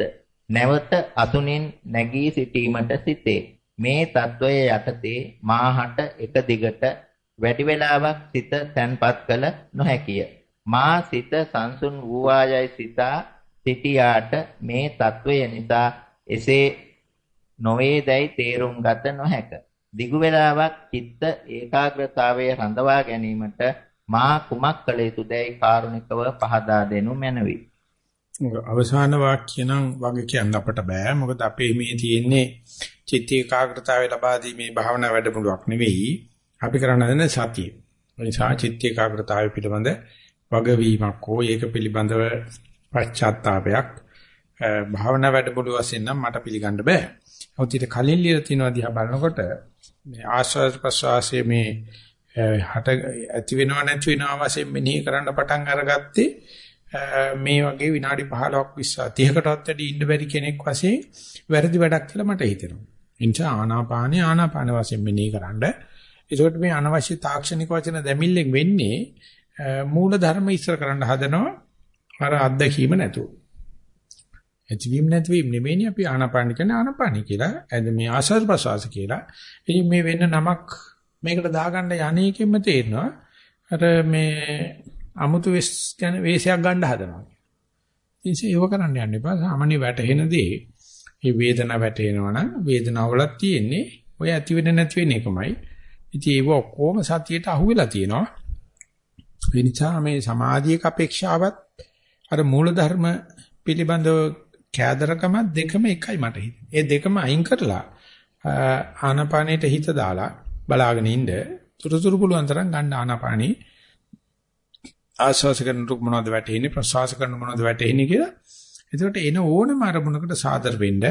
නැවත අතුණින් නැගී සිටීමට සිටේ. මේ తত্ত্বය යටතේ මාහට එක දිගට වැඩි වේලාවක් සිත තැන්පත් කළ නොහැකිය. මා සිත සංසුන් වූවායයි සිතා සිටියාට මේ తත්වය නිසා එසේ නොවේදයි තේරුම් ගත නොහැක. දිගු වේලාවක් චිත්ත ඒකාග්‍රතාවයේ රඳවා ගැනීමට මා කුමක් කළ යුතුදයි කාරුණිකව පහදා දෙනු මැනවි. අවසාන වාක්‍ය නම් වගේ කියන්න අපට බෑ. මොකද අපේ මේ තියෙන්නේ චිත්ත ඒකාග්‍රතාවය ලබා දීමේ භාවනා වැඩමුළුවක් නෙවෙයි. අපි කරන්න හදන සතිය. නිසා චිත්ත ඒකාග්‍රතාවය පිළිබඳ වගවීමක් හෝ ඒක පිළිබඳව පශ්චාත්තාවයක් භාවනා වැඩමුළු වශයෙන් නම් මට පිළිගන්න බෑ. ඔත් ඊට කලින් ලියලා තියෙනවා දිහා බලනකොට මේ ආස්වාද ප්‍රසවාසයේ මේ හට ඇති වෙනව නැති වෙනව වශයෙන් මෙනෙහි කරන්න පටන් අරගත්තේ මේ වගේ විනාඩි 15ක් 20 30කටවත් වැඩි ඉන්න බැරි කෙනෙක් වශයෙන් වැරදි වැඩක් කියලා මට හිතෙනවා. එනිසා ආනාපානේ ආනාපාන වශයෙන් මෙනෙහි කරන්න. ඒකට මේ අනවශ්‍ය තාක්ෂණික වචන දැමිල්ලෙන් වෙන්නේ මූල ධර්ම ඉස්සර කරන්න හදනවා අර අත්දැකීම නැතුව. ඇතිවීම නැතිවීම නෙමෙයි අපි ආනාපාන කියන ආනාපාන කියලා. එද මේ ආසර් ප්‍රසවාස කියලා. ඉතින් මේ වෙන්න නමක් මේකට දාගන්න යන්නේකින්ම තේරෙනවා. අර මේ අමුතු වෙස් කියන වේශයක් ගන්න හදනවා. ඉතින් ඒව කරන්න යන්න එපා. සාමාන්‍ය වැටෙන දේ මේ වේදනාව වැටෙනවා නම් වේදනාවලක් තියෙන්නේ ඔය ඇති වෙන නැති වෙන එකමයි. ඉතින් ඒව ඔක්කොම සතියට අහුවෙලා තියෙනවා. ඒ නිසා මේ සමාධියක අපේක්ෂාවත් අර මූලධර්ම පිළිබඳව කෑදරකම දෙකම එකයි මට හිතෙන්නේ. ඒ දෙකම අයින් කරලා ආනාපානෙට හිත දාලා බලාගෙන ඉන්න තුරුතුරු පුළුවන් තරම් ගන්න ආනාපානි ආශ්වාස කරන රුක් මොනවද වැටෙන්නේ ප්‍රශ්වාස කරන මොනවද වැටෙන්නේ කියලා. එතකොට එන ඕනම අරමුණකට සාදර වෙන්න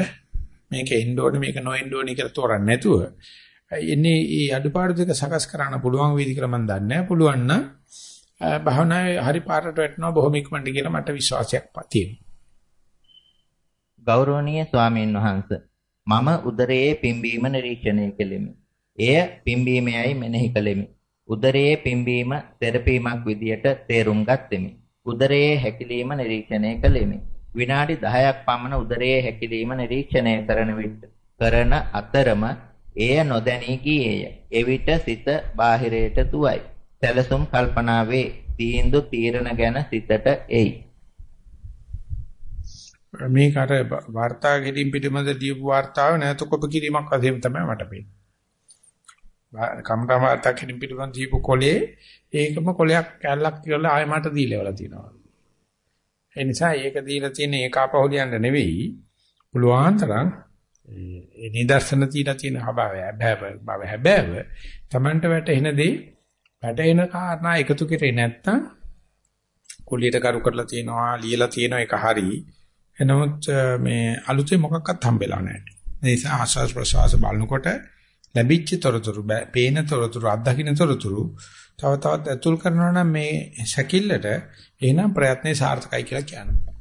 මේක එන්න ඕනේ මේක නොඑන්න ඕනේ කියලා තෝරන්නේ නැතුව එන්නේ මේ අඩුපාඩු දෙක සකස් කරන්න පුළුවන් වේදි කියලා මම දන්නේ නැහැ. පුළුවන් නම් භාවනාවේ හරි පාරට වැටෙනවා බොහොම ඉක්මනට කියලා මට විශ්වාසයක් තියෙනවා. ගෞරවනීය ස්වාමීන් වහන්ස මම උදරයේ පිම්බීම නිරීක්ෂණය කෙලෙමි. එය පිම්බීමයයි මෙනෙහි කළෙමි. උදරයේ පිම්බීම තෙරපීමක් විදියට තේරුම් ගත්ෙමි. උදරයේ හැකිලිම නිරීක්ෂණය කළෙමි. විනාඩි 10ක් පමණ උදරයේ හැකිලිම නිරීක්ෂණය කරන විට කරන අතරම එය නොදැනී ගියේය. එවිට සිත බාහිරයට දුවයි. සැලසුම් කල්පනාවේ තීන්දුව තීරණ ගැන සිතට එයි. මේක අර වාර්තා කිරීම පිටමද දීපු වාර්තාව නැතු කොප කිරීමක් වශයෙන් තමයි මට පේන්නේ. කම්කම වාර්තා කිරීම පිටමද දීපු කොලේ ඒකම කොලයක් කැල්ලක් කියලා ආයෙ මට දීලවලා තියෙනවා. ඒ නිසා ඒක දීලා තියෙන ඒකාපහොලියන්න නෙවෙයි පුළුවන් තරම් ඒ නිදර්ශන තියලා තියෙන හබාව බව හැබෑව Tamanට වැටෙන දේ වැටෙන කාරණා එකතු කරේ නැත්තම් කුලියට කරු කරලා තියනවා ලියලා තියෙනවා ඒක හරි එනමුත් මේ අලුතේ මොකක්වත් හම්බෙලා නැහැ. ඒ නිසා ආස්වාද ප්‍රසවාස බලනකොට ලැබිච්ච තොරතුරු, පේන තොරතුරු, අත්දකින්න තොරතුරු තව තවත් ඇතුල් කරනවා නම් මේ ශකිල්ලට එහෙනම් ප්‍රයත්නේ සාර්ථකයි කියලා කියනවා.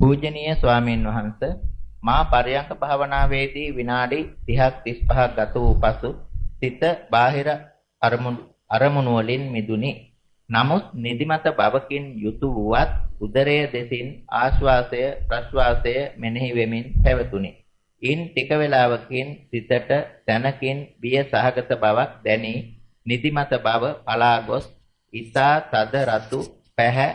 පූජනීය ස්වාමීන් වහන්සේ මා පරයන්ක භාවනාවේදී විනාඩි 30ක් 35ක් ගත වූ පසු සිත බාහිර අරමුණු අරමුණු වලින් මිදුනි. නමුත් නිදිමත බවකින් යුතු වුවත් උදරය දෙසින් ආශ්වාසය ප්‍රශ්වාසය මෙනෙහි වෙමින් පැවතුනි. ඉන් ටික වේලාවකින් සිතට තනකින් බිය සහගත බවක් දැනි නිදිමත බව පලා ගොස් ඊතා තද රතු පැහැ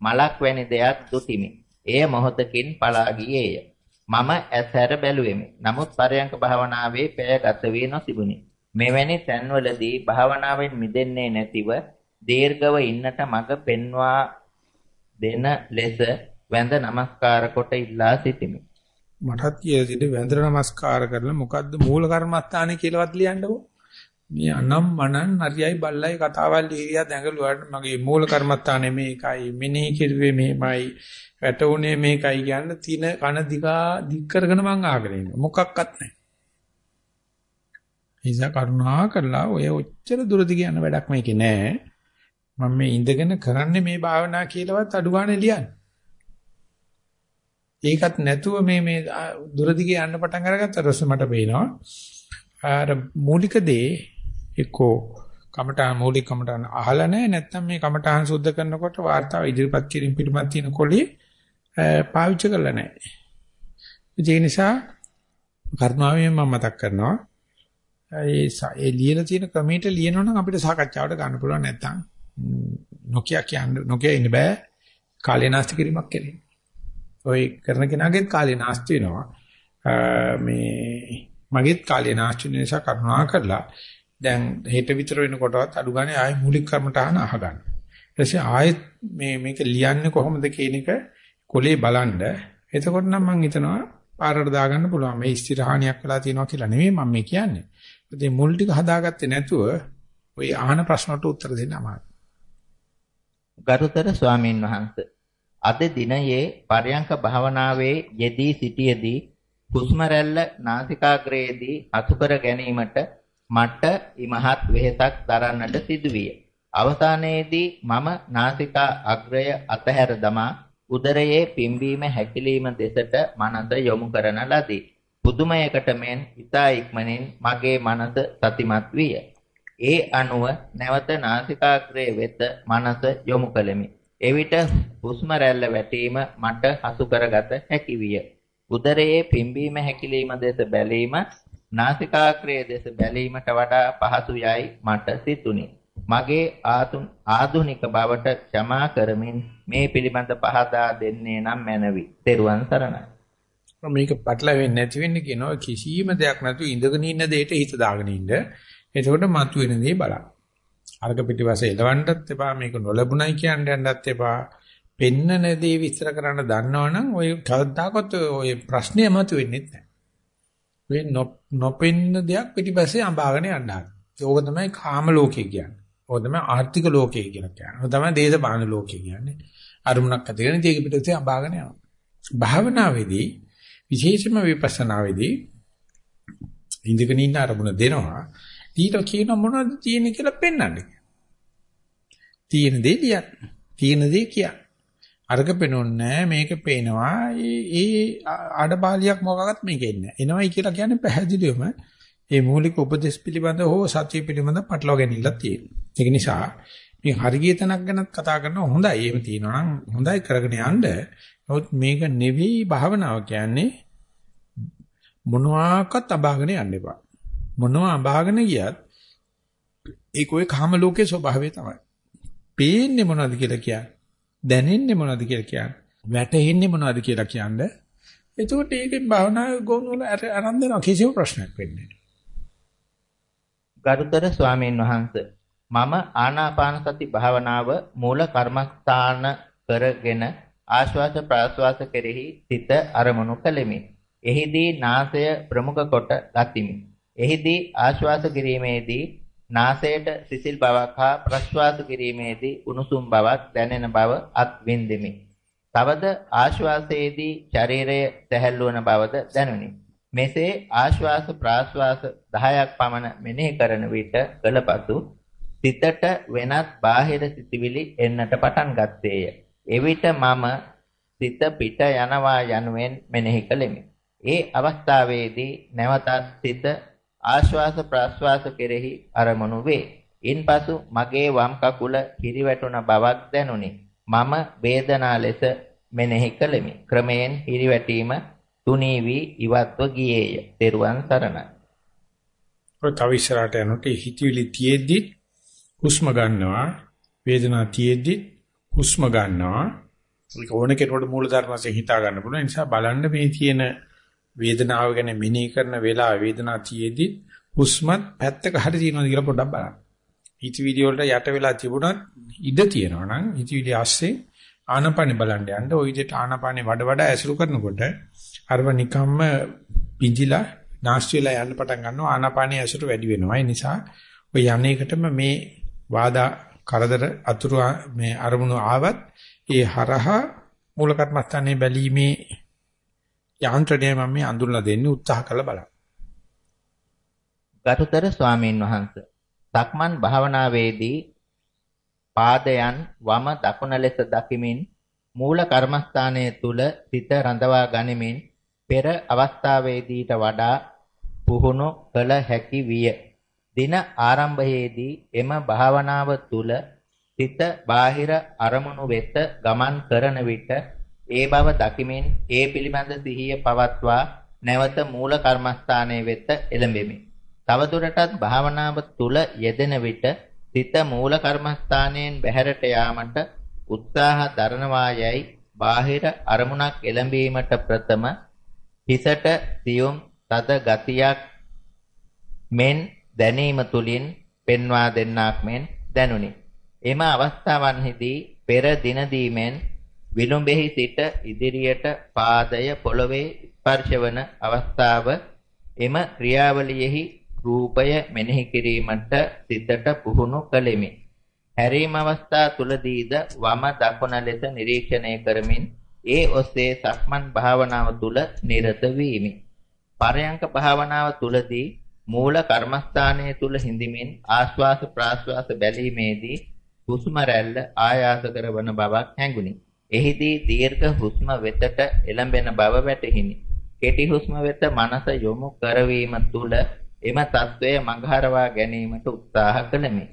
මලක් වැනි දෙයක් දුටිමි. එය මොහොතකින් පලා ගියේය. මම ඇසැර බැලුවෙමි. නමුත් පරයන්ක භාවනාවේ පැය ගත වී නොතිබුණි. මෙවැනි තැන්වලදී භාවනාවෙන් මිදෙන්නේ නැතිව දීර්ඝව ඉන්නට මඟ පෙන්වා දෙන ලෙස වැඳ නමස්කාර කොට ඉල්ලා සිටිමි. මටත් කියලා සිට වැඳ නමස්කාර කරලා මොකද්ද මූල කර්මස්ථානේ කියලාවත් ලියන්නකෝ. මේ අනම් මනන් හරියයි බල්ලයි කතාවල් ලියලා දැඟලුවාට මගේ මූල කර්මස්ථානේ මේකයි මෙනෙහි කිරුවේ මෙහෙමයි වැටුනේ මේකයි කියන්න තින කන දිගා දික් කරගෙන මං ආගෙන ඉන්නවා. මොකක්වත් නැහැ. නිසා කරුණා කරලා ඔය ඔච්චර දුරදි කියන වැඩක් මේකේ නෑ. මම මේ ඉඳගෙන කරන්නේ මේ භාවනා කියලාවත් අඩු ගන්න ලියන්නේ. ඒකත් නැතුව මේ මේ දුරදිගේ යන්න පටන් අරගත්ත රස මට පේනවා. අර මූලික දේ එක්කෝ කමඨාන මූලික කමඨාන අහලා නැහැ නැත්නම් මේ කමඨාන සුද්ධ කරනකොට වාර්තාව ඉදිරිපත් කිරීම පිටමත් තියෙන කොලේ පාවිච්චි කරලා නැහැ. ඒ නිසා කරුණාවෙන් මම මතක් කරනවා ඒ ඒ ලියලා තියෙන ක්‍රමයට ලියනවා නම් අපිට සාකච්ඡාවට ගන්න පුළුවන් නැත්නම් නොකිය කියන්නේ නොකිය ඉන්න බෑ කාලේ නාස්ති කිරීමක් කෙරේ. ඔය කරන කෙනාගේත් කාලේ නාස්ති වෙනවා. මේ මගේත් කාලේ නාස්ති වෙන නිසා කරුණා කරලා දැන් හෙට විතර වෙනකොටවත් අඩු ගානේ ආයේ මූලික කර්මතාන අහගන්න. ඊට පස්සේ ආයෙත් මේ මේක ලියන්නේ කොහොමද කියන එක කොලේ බලන්න. එතකොට නම් මම හිතනවා පාරට දාගන්න පුළුවන්. මේ ස්ථිරහානියක් වෙලා තියෙනවා කියලා නෙමෙයි මම මේ කියන්නේ. ඉතින් මුල් ටික හදාගත්තේ නැතුව ওই අහන ප්‍රශ්නට උත්තර දෙන්න අමාරුයි. ගරුතර ස්වාමීන් වහන්සේ අද දිනයේ පරයන්ක භාවනාවේ යෙදී සිටියේදී හුස්ම රැල්ල නාසිකාග්‍රයේදී අතුකර ගැනීමට මට ඉමහත් වෙහෙසක් දරන්නට සිදුවිය. අවසානයේදී මම නාසිකා අග්‍රය අතහැර දමා උදරයේ පිම්බීම හැකිලිම දෙසට මනස යොමු කරන ලදී. පුදුමයකට මෙන් ඊතා ඉක්මනින් මගේ මනස සතිමත් විය. ඒ අනුව නැවත නාසිකාග්‍රය වෙත මනස යොමු කළෙමි. එවිට හුස්ම රැල්ල වැටීම මට හසු කරගත හැකි විය. උදරයේ පිම්බීම හැකිලිම දෙස බැලීම නාසිකාග්‍රයේ දෙස බැලීමට වඩා පහසු යයි මට සිතුනි. මගේ ආධුනික බවට ක්ෂමා කරමින් මේ පිළිබඳ පහදා දෙන්නේ නම් මැනවි. ත්වන් සරණයි. මේක පටලවෙන්නේ නැති වෙන්නේ කියනවා කිසිම දෙයක් නැතුව ඉඳගෙන ඉන්න දෙයට හිත දාගෙන ඉන්න. එතකොට මතුවෙන දේ බලන්න. අර්ග පිටිපස්සේ එලවන්නත් එපා මේක නොලැබුණයි කියන්න යන්නත් එපා. පෙන්නන දේ විස්තර කරන්න දන්නවනම් ඔය කවදාකවත් ඔය ප්‍රශ්නේ මතුවෙන්නේ නැහැ. ඔය නොපෙන්න දෙයක් පිටිපස්සේ අඹාගෙන යනවා. ඒක තමයි කාම ලෝකේ කියන්නේ. ඕක තමයි ආර්ථික ලෝකය කියලා කියන්නේ. ඕක තමයි දේශපාලන ලෝකය කියන්නේ. අරමුණක් ඇති කරගෙන ඒක පිටතේ අඹාගෙන යනවා. භාවනාවේදී විශේෂම විපස්සනාවේදී ඉඳගෙන ඉන්න අරමුණ දෙනවා. ඊට කියන මොනවද තියෙන්නේ කියලා පෙන්වන්නේ. තියෙන දේ ලියන්න. තියෙන දේ කියන්න. අර්ග පෙනුන්නේ මේක පේනවා. ඒ ඒ ආඩපාලියක් මොකක්වත් මේකේ ඉන්නේ. එනවයි කියලා කියන්නේ පැහැදිලිවම ඒ මූලික උපදේශ පිළිබඳ හෝ සත්‍ය පිළිබඳ පටලවා ගැනීමක් තියෙනවා. ඒක නිසා මේ හරිය තැනක් ගැනත් කතා කරනවා හොඳයි. එහෙම තියෙනවා නම් හොඳයි කරගෙන යන්න. නමුත් මේක නෙවෙයි භාවනාව කියන්නේ මොනවාකට අබාගෙන යන්න එපා. මොනවා අබාගෙන ගියත් ඒක ඔය කාම ලෝකයේ ස්වභාවය තමයි. පේන්නේ මොනවද කියලා කියන්නේ. දැනෙන්නේ මොනවද කියලා කියන්නේ. වැටෙන්නේ මොනවද කියලා කියන්නේ. එතකොට ඒකෙන් භාවනාවේ ගොනු වල අරන් දෙනවා කිසිම ප්‍රශ්නයක් වෙන්නේ නැහැ. ගරුතර ස්වාමීන් වහන්සේ මම ආනාපාන සති භාවනාව මූල කර්මස්ථාන කරගෙන ආශ්වාස ප්‍රාශ්වාස කෙරෙහි සිත අරමුණු කළෙමි. එහිදී නාසය ප්‍රමුඛ කොට ගතිමි. එහිදී ආශ්වාස කිරීමේදී නාසයට සිසිල් බවක් හා ප්‍රශ්වාස කිරීමේදී උණුසුම් බවක් දැනෙන බව අත් විඳෙමි. තවද ආශ්වාසයේදී ශරීරය සැහැල්ලු වන බවද දැනුනි. මෙසේ ආශ්වාස ප්‍රාශ්වාස 10ක් පමණ මෙනෙහි කරන විට කලපසු සිතට වෙනත් බාහිර සිතිවිලි එන්නට පටන් ගත්තේය. එවිට මම සිත පිට යනවා යනුවෙන් මෙනෙහි කළෙමි. ඒ අවස්ථාවේදී නැවතත් සිත ආශ්වාස ප්‍රාශ්වාස කෙරෙහි අරමුණු වේ. ඉන්පසු මගේ වම් කකුල හිරිවැටුණ බවක් දැනුනි. මම වේදනා ලෙස මෙනෙහි කළෙමි. ක්‍රමයෙන් හිරිවැටීම තුනී වී ඉවත්ව ගියේය. තෙරුවන් සරණයි. ඔය තව ඉස්සරහට යනකොට හිතවිලි තියෙද්දි හුස්ම ගන්නවා වේදනාව තියෙද්දි හුස්ම ගන්නවා ඒක ඕන කෙනෙකුට මූල ධර්ම වශයෙන් හිතා ගන්න පුළුවන් ඒ නිසා බලන්න මේ තියෙන වේදනාව ගැන මෙනෙහි කරන වෙලාව වේදනාව තියෙද්දි හුස්මත් පැත්තක හරි තියෙනවද කියලා පොඩ්ඩක් බලන්න. හිතවිලි වලට යට වෙලා තිබුණත් ඉඩ තියෙනවා නම් හිතවිලි ASCII ආනපානෙ බලන්න යන්න. ওই විදිහට ආනපානෙ වඩ වඩා ඇසුරු කරනකොට අරව නිකම්ම පිංජිලා නාස්ති වෙලා යන්න පටන් ගන්නවා. ආනාපානිය ඇසුර වැඩි වෙනවා. ඒ නිසා ඔය යන්නේකටම මේ වාදා කරදර අතුරු මේ අරමුණු ආවත් ඒ හරහා මූල කර්මස්ථානයේ බැලීමේ යාන්ත්‍රණය මම මේ අඳුරලා දෙන්න උත්සාහ කළා බලන්න. ගරුතර ස්වාමීන් වහන්සේ සක්මන් භාවනාවේදී පාදයන් වම දකුණ ලෙස දකිමින් මූල කර්මස්ථානයේ තුල සිත රඳවා ගනිමින් පෙර අවස්ථාවේදීට වඩා පුහුණු කළ හැකි විය. දින ආරම්භයේදී එම භාවනාව තුල සිත බාහිර අරමුණු වෙත ගමන් කරන විට ඒ බව දකිමින් ඒ පිළිබඳ සිහිය පවත්වා නැවත මූල කර්මස්ථානයේ වෙත එළඹෙමි. තවදුරටත් භාවනාව තුල යෙදෙන විට සිත මූල කර්මස්ථානයෙන් බැහැරට යාමට උත්සාහ දරනවා යයි බාහිර අරමුණක් එළඹීමට ප්‍රථම හිසට සියුම් තද ගතියක් මෙන් දැනීම තුලින් පෙන්වා දෙන්නක් මෙන් දැනුනි. එම අවස්ථාවන්හිදී පෙර දින දීමෙන් විලුඹෙහි සිට ඉදිරියට පාදය පොළවේ ස්පර්ශවන අවස්ථාව එම ක්‍රියාවලියෙහි රූපය මෙනෙහි කිරීමට සිතට පුහුණු කළෙමි. හැරීම අවස්ථා තුලදීද වම දකුණ ලෙස නිරීක්ෂණය කරමින් ඒ ඔස්සේ සක්මන් භාවනාව තුල නිරත වීමි. පරයන්ක භාවනාව තුලදී මූල කර්මස්ථානයේ තුල හිඳමින් ආශ්වාස ප්‍රාශ්වාස බැලීමේදී හුස්ම රැල්ල ආයාස කරවන බවක් හැඟුනි. එහිදී දීර්ඝ හුස්ම වෙතට එළඹෙන බව වැටහිනි. කෙටි හුස්ම වෙත මනස යොමු කරවීම තුල එම తත්වය මඟහරවා ගැනීමට උත්සාහ කළෙමි.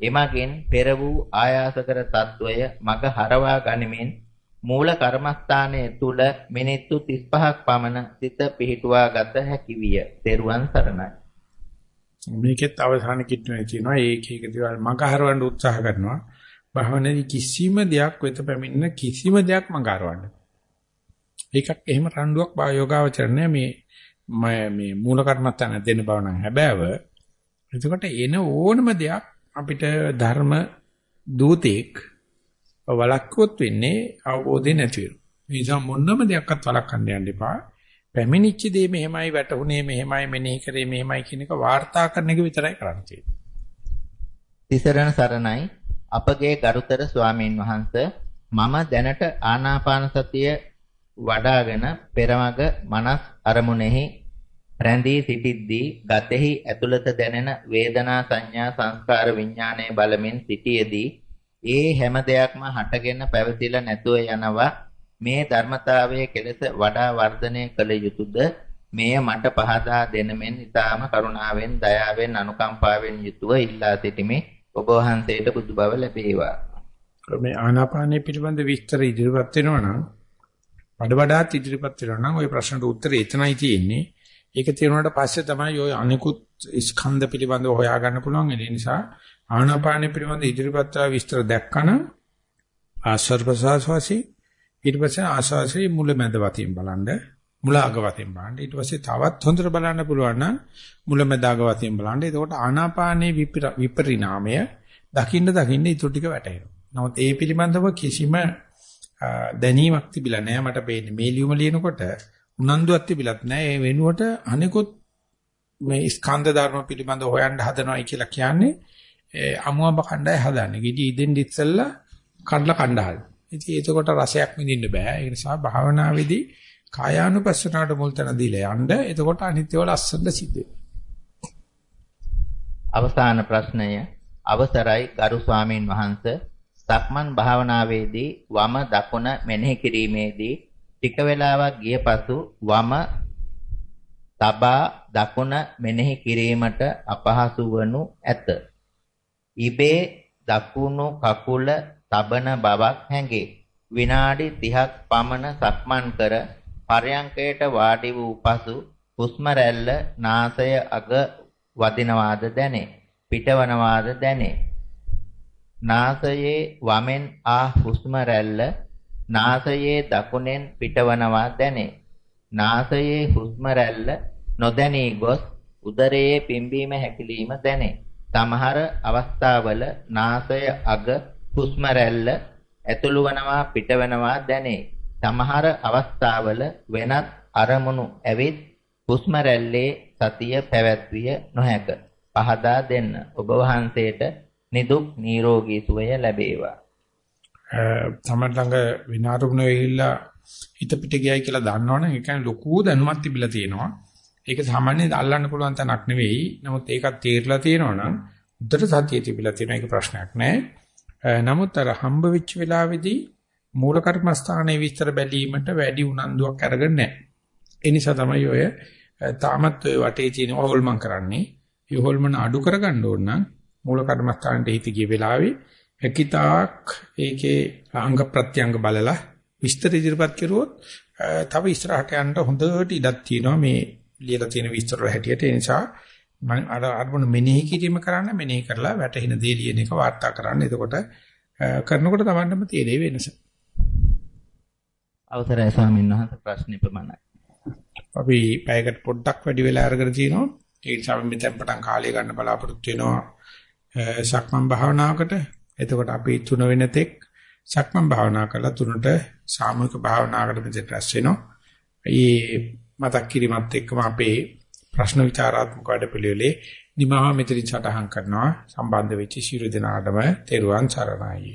එමගින් පෙර වූ ආයාසකර తත්වය මඟ හරවා ගනිමින් මූල කර්මස්ථානයේ තුල මිනිත්තු 35ක් පමණ සිත පිහිටුවා ගත හැකි විය. ත්වන් සරණයි. මේකෙත් අවසාන කිට්ටුවේ තියෙනවා ඒක එක දේවල් මඟ හරවන්න උත්සාහ කරනවා. භවනදී කිසිම දෙයක් වෙත පැමිණෙන කිසිම දෙයක් මඟ හරවන්න. ඒකක් එහෙම රණ්ඩුවක් බා යෝගාවචරණය මේ මේ මූල කර්මත්තන දෙන්න බව නම් හැබෑව. එතකොට එන ඕනම දෙයක් අපිට ධර්ම දූතෙක් වලක්කොත් වෙන්නේ අවබෝධය නැති වෙනවා. ඒ නිසා මොනම දෙයක්වත් වලක්වන්න යන්න එපා. පැමිණිච්ච දේ මෙහෙමයි වැටුනේ මෙහෙමයි මෙනෙහි කරේ මෙහෙමයි කියන එක වාර්තා කරන එක විතරයි කරන්න තියෙන්නේ. තිසරණ සරණයි අපගේ ගරුතර ස්වාමීන් වහන්ස මම දැනට ආනාපාන සතිය වඩාගෙන පෙරමග මනස් අරමුණෙහි රැඳී සිටිද්දී ගතෙහි ඇතුළත දැනෙන වේදනා සංඥා සංස්කාර විඥානයේ බලමින් සිටියේදී ඒ හැම දෙයක්ම හටගෙන පැවතිලා නැතුව යනවා. මේ ධර්මතාවයේ කෙලෙස වඩා වර්ධනය කළ යුතුයද මෙය මට පහදා දෙනමෙන් ඊටාම කරුණාවෙන් දයාවෙන් අනුකම්පාවෙන් යුතුව ඉල්ලා සිටිමි. ඔබ වහන්සේට බුදු බව ලැබේවා. මේ ආනාපානයේ පිළිබඳ විස්තර ඉදිරිපත් වෙනවා නම් වඩ වඩාත් ඉදිරිපත් වෙනවා නම් ওই ප්‍රශ්නට උත්තරේ එතනයි තියෙන්නේ. ඒක තේරුණාට පස්සේ තමයි ඔය අනිකුත් ස්කන්ධ පිළිබඳව හොයාගන්න පුළුවන්. ඒ නිසා ආනාපානෙ පිළිබඳ ඉදිරිපත් විස්තර දැක්කම ආශ්වාස ඊට පස්සේ ආශ්වාසයේ මුල මැද වතින් බලන්න. මුල අග වතින් බලන්න ඊට පස්සේ තවත් හොඳට බලන්න පුළුවන් නම් මුල මැද අග වතින් බලන්න එතකොට ආනාපානයේ විපරිණාමය දකින්න දකින්න ඊටු ටික වැටහෙනවා නමුත් ඒ පිළිබඳව කිසිම දැනීමක් තිබිලා නැහැ මට පේන්නේ මේ ලියුම ලියනකොට උනන්දුවක් තිබිලත් නැහැ ඒ වෙනුවට අනිකුත් මේ ස්කන්ධ ධර්ම පිළිබඳව හොයන්න හදනවයි කියලා කියන්නේ අමුඹ කණ්ඩාය හදන්නේ. ගිඩි ඉදෙන් ඉස්සෙල්ලා කඩලා කණ්ඩායම්. ඉතින් ඒකකොට රසයක් විඳින්න බෑ. ඒ නිසා භාවනාවේදී කායානුපස්සනාවට මුල් තැන දීලා යන්න. එතකොට අනිත්‍යව ලස්සනට සිද්ධ අවසාන ප්‍රශ්නය අවසරයි ගරු ස්වාමීන් වහන්ස සක්මන් භාවනාවේදී වම දකුණ මෙනෙහි කිරීමේදී ටික වේලාවක් ගිය පසු වම තබා දකුණ මෙනෙහි කිරීමට අපහසු වනු ඇත. ඉබේ දකුණු කකුල තබන බවක් හැඟේ. විනාඩි 30ක් පමණ සක්මන් කර පරයන්කයට වාඩි වූ පසු හුස්ම රැල්ල නාසය අග වදිනවාද දැනේ. පිටවනවාද දැනේ. නාසයේ වමෙන් ආ හුස්ම රැල්ල නාසයේ දකුණෙන් පිටවනවා දැනේ. නාසයේ හුස්ම රැල්ල නොදැනී ගොස් උදරයේ පිම්බීම හැකිලිම දැනේ. සමහර අවස්ථාවල නාසය අග හුස්ම රැල්ල ඇතුළු වනවා පිටවනවා දැනේ. සමහර අවස්ථාවල වෙනත් අරමුණු ඇවිත් හුස්ම රැල්ලේ සතිය පැවැත්විය නොහැක. පහදා දෙන්න. ඔබ වහන්සේට නිදුක් නිරෝගී සුවය ලැබේවා. තමන් ළඟ විනාරුණ වෙහිලා හිත පිට ගියයි කියලා දන්නවනම් ඒ කියන්නේ ලොකු දැනුමක් තිබිලා තියෙනවා. ඒක සාමාන්‍යයෙන් අල්ලන්න පුළුවන් තැනක් නෙවෙයි. නමුත් ඒකත් තේරලා තියෙනවා නම් උඩට සතිය තිබිලා තියෙන එක ප්‍රශ්නයක් නෑ. නමුත් අර හම්බ වෙච්ච වෙලාවේදී මූල කර්මස්ථානයේ විස්තර බැලීමට වැඩි උනන්දුවක් අරගෙන නැහැ. ඒ නිසා තමයි ඔය තාමත් ඔය වටේ තියෙන හොල්මන් කරන්නේ. ඒ හොල්මන අඩු කරගන්න ඕන නම් මූල කර්මස්ථානට හිත ගිය වෙලාවේ හැකිතාක් ඒකේ අංග ප්‍රත්‍යංග බලලා විස්තර ඉදිරිපත් කරුවොත් තව ඉස්සරහට යන්න හොඳට ඉඩක් තියෙනවා මේ ලියලා තියෙන විස්තර වල හැටියට ඒ නිසා මම අර අරමුණ මෙනෙහි කිරීම කරන්න මෙනෙහි කරලා වැටහින දේ ලියන එක වාර්තා කරන්න එතකොට කරනකොට තමන්නම තේරෙයි වෙනස. අවසරයි ස්වාමීන් වහන්සේ ප්‍රශ්නේ ප්‍රමාණයි. අපි පැයකට පොඩ්ඩක් වැඩි වෙලා අරගෙන තිනවා. ඒ නිසා අපි මෙතෙන් පටන් කාලය ගන්න බලාපොරොත්තු වෙනවා. සක්මන් භාවනාවකට. එතකොට අපි තුන වෙන තෙක් සක්මන් භාවනා කරලා තුනට සාමූහික භාවනාවකට මෙතෙන් රැස් වෙනවා. ඒ මතක් කිරීමත් එක්කම අපේ ප්‍රශ්න විචාරාත්මක වැඩපිළිවෙලේ නිමාව මෙතනින් සටහන් කරනවා සම්බන්ධ වෙච්ච ශිරු දිනාටම තෙරුවන් සරණයි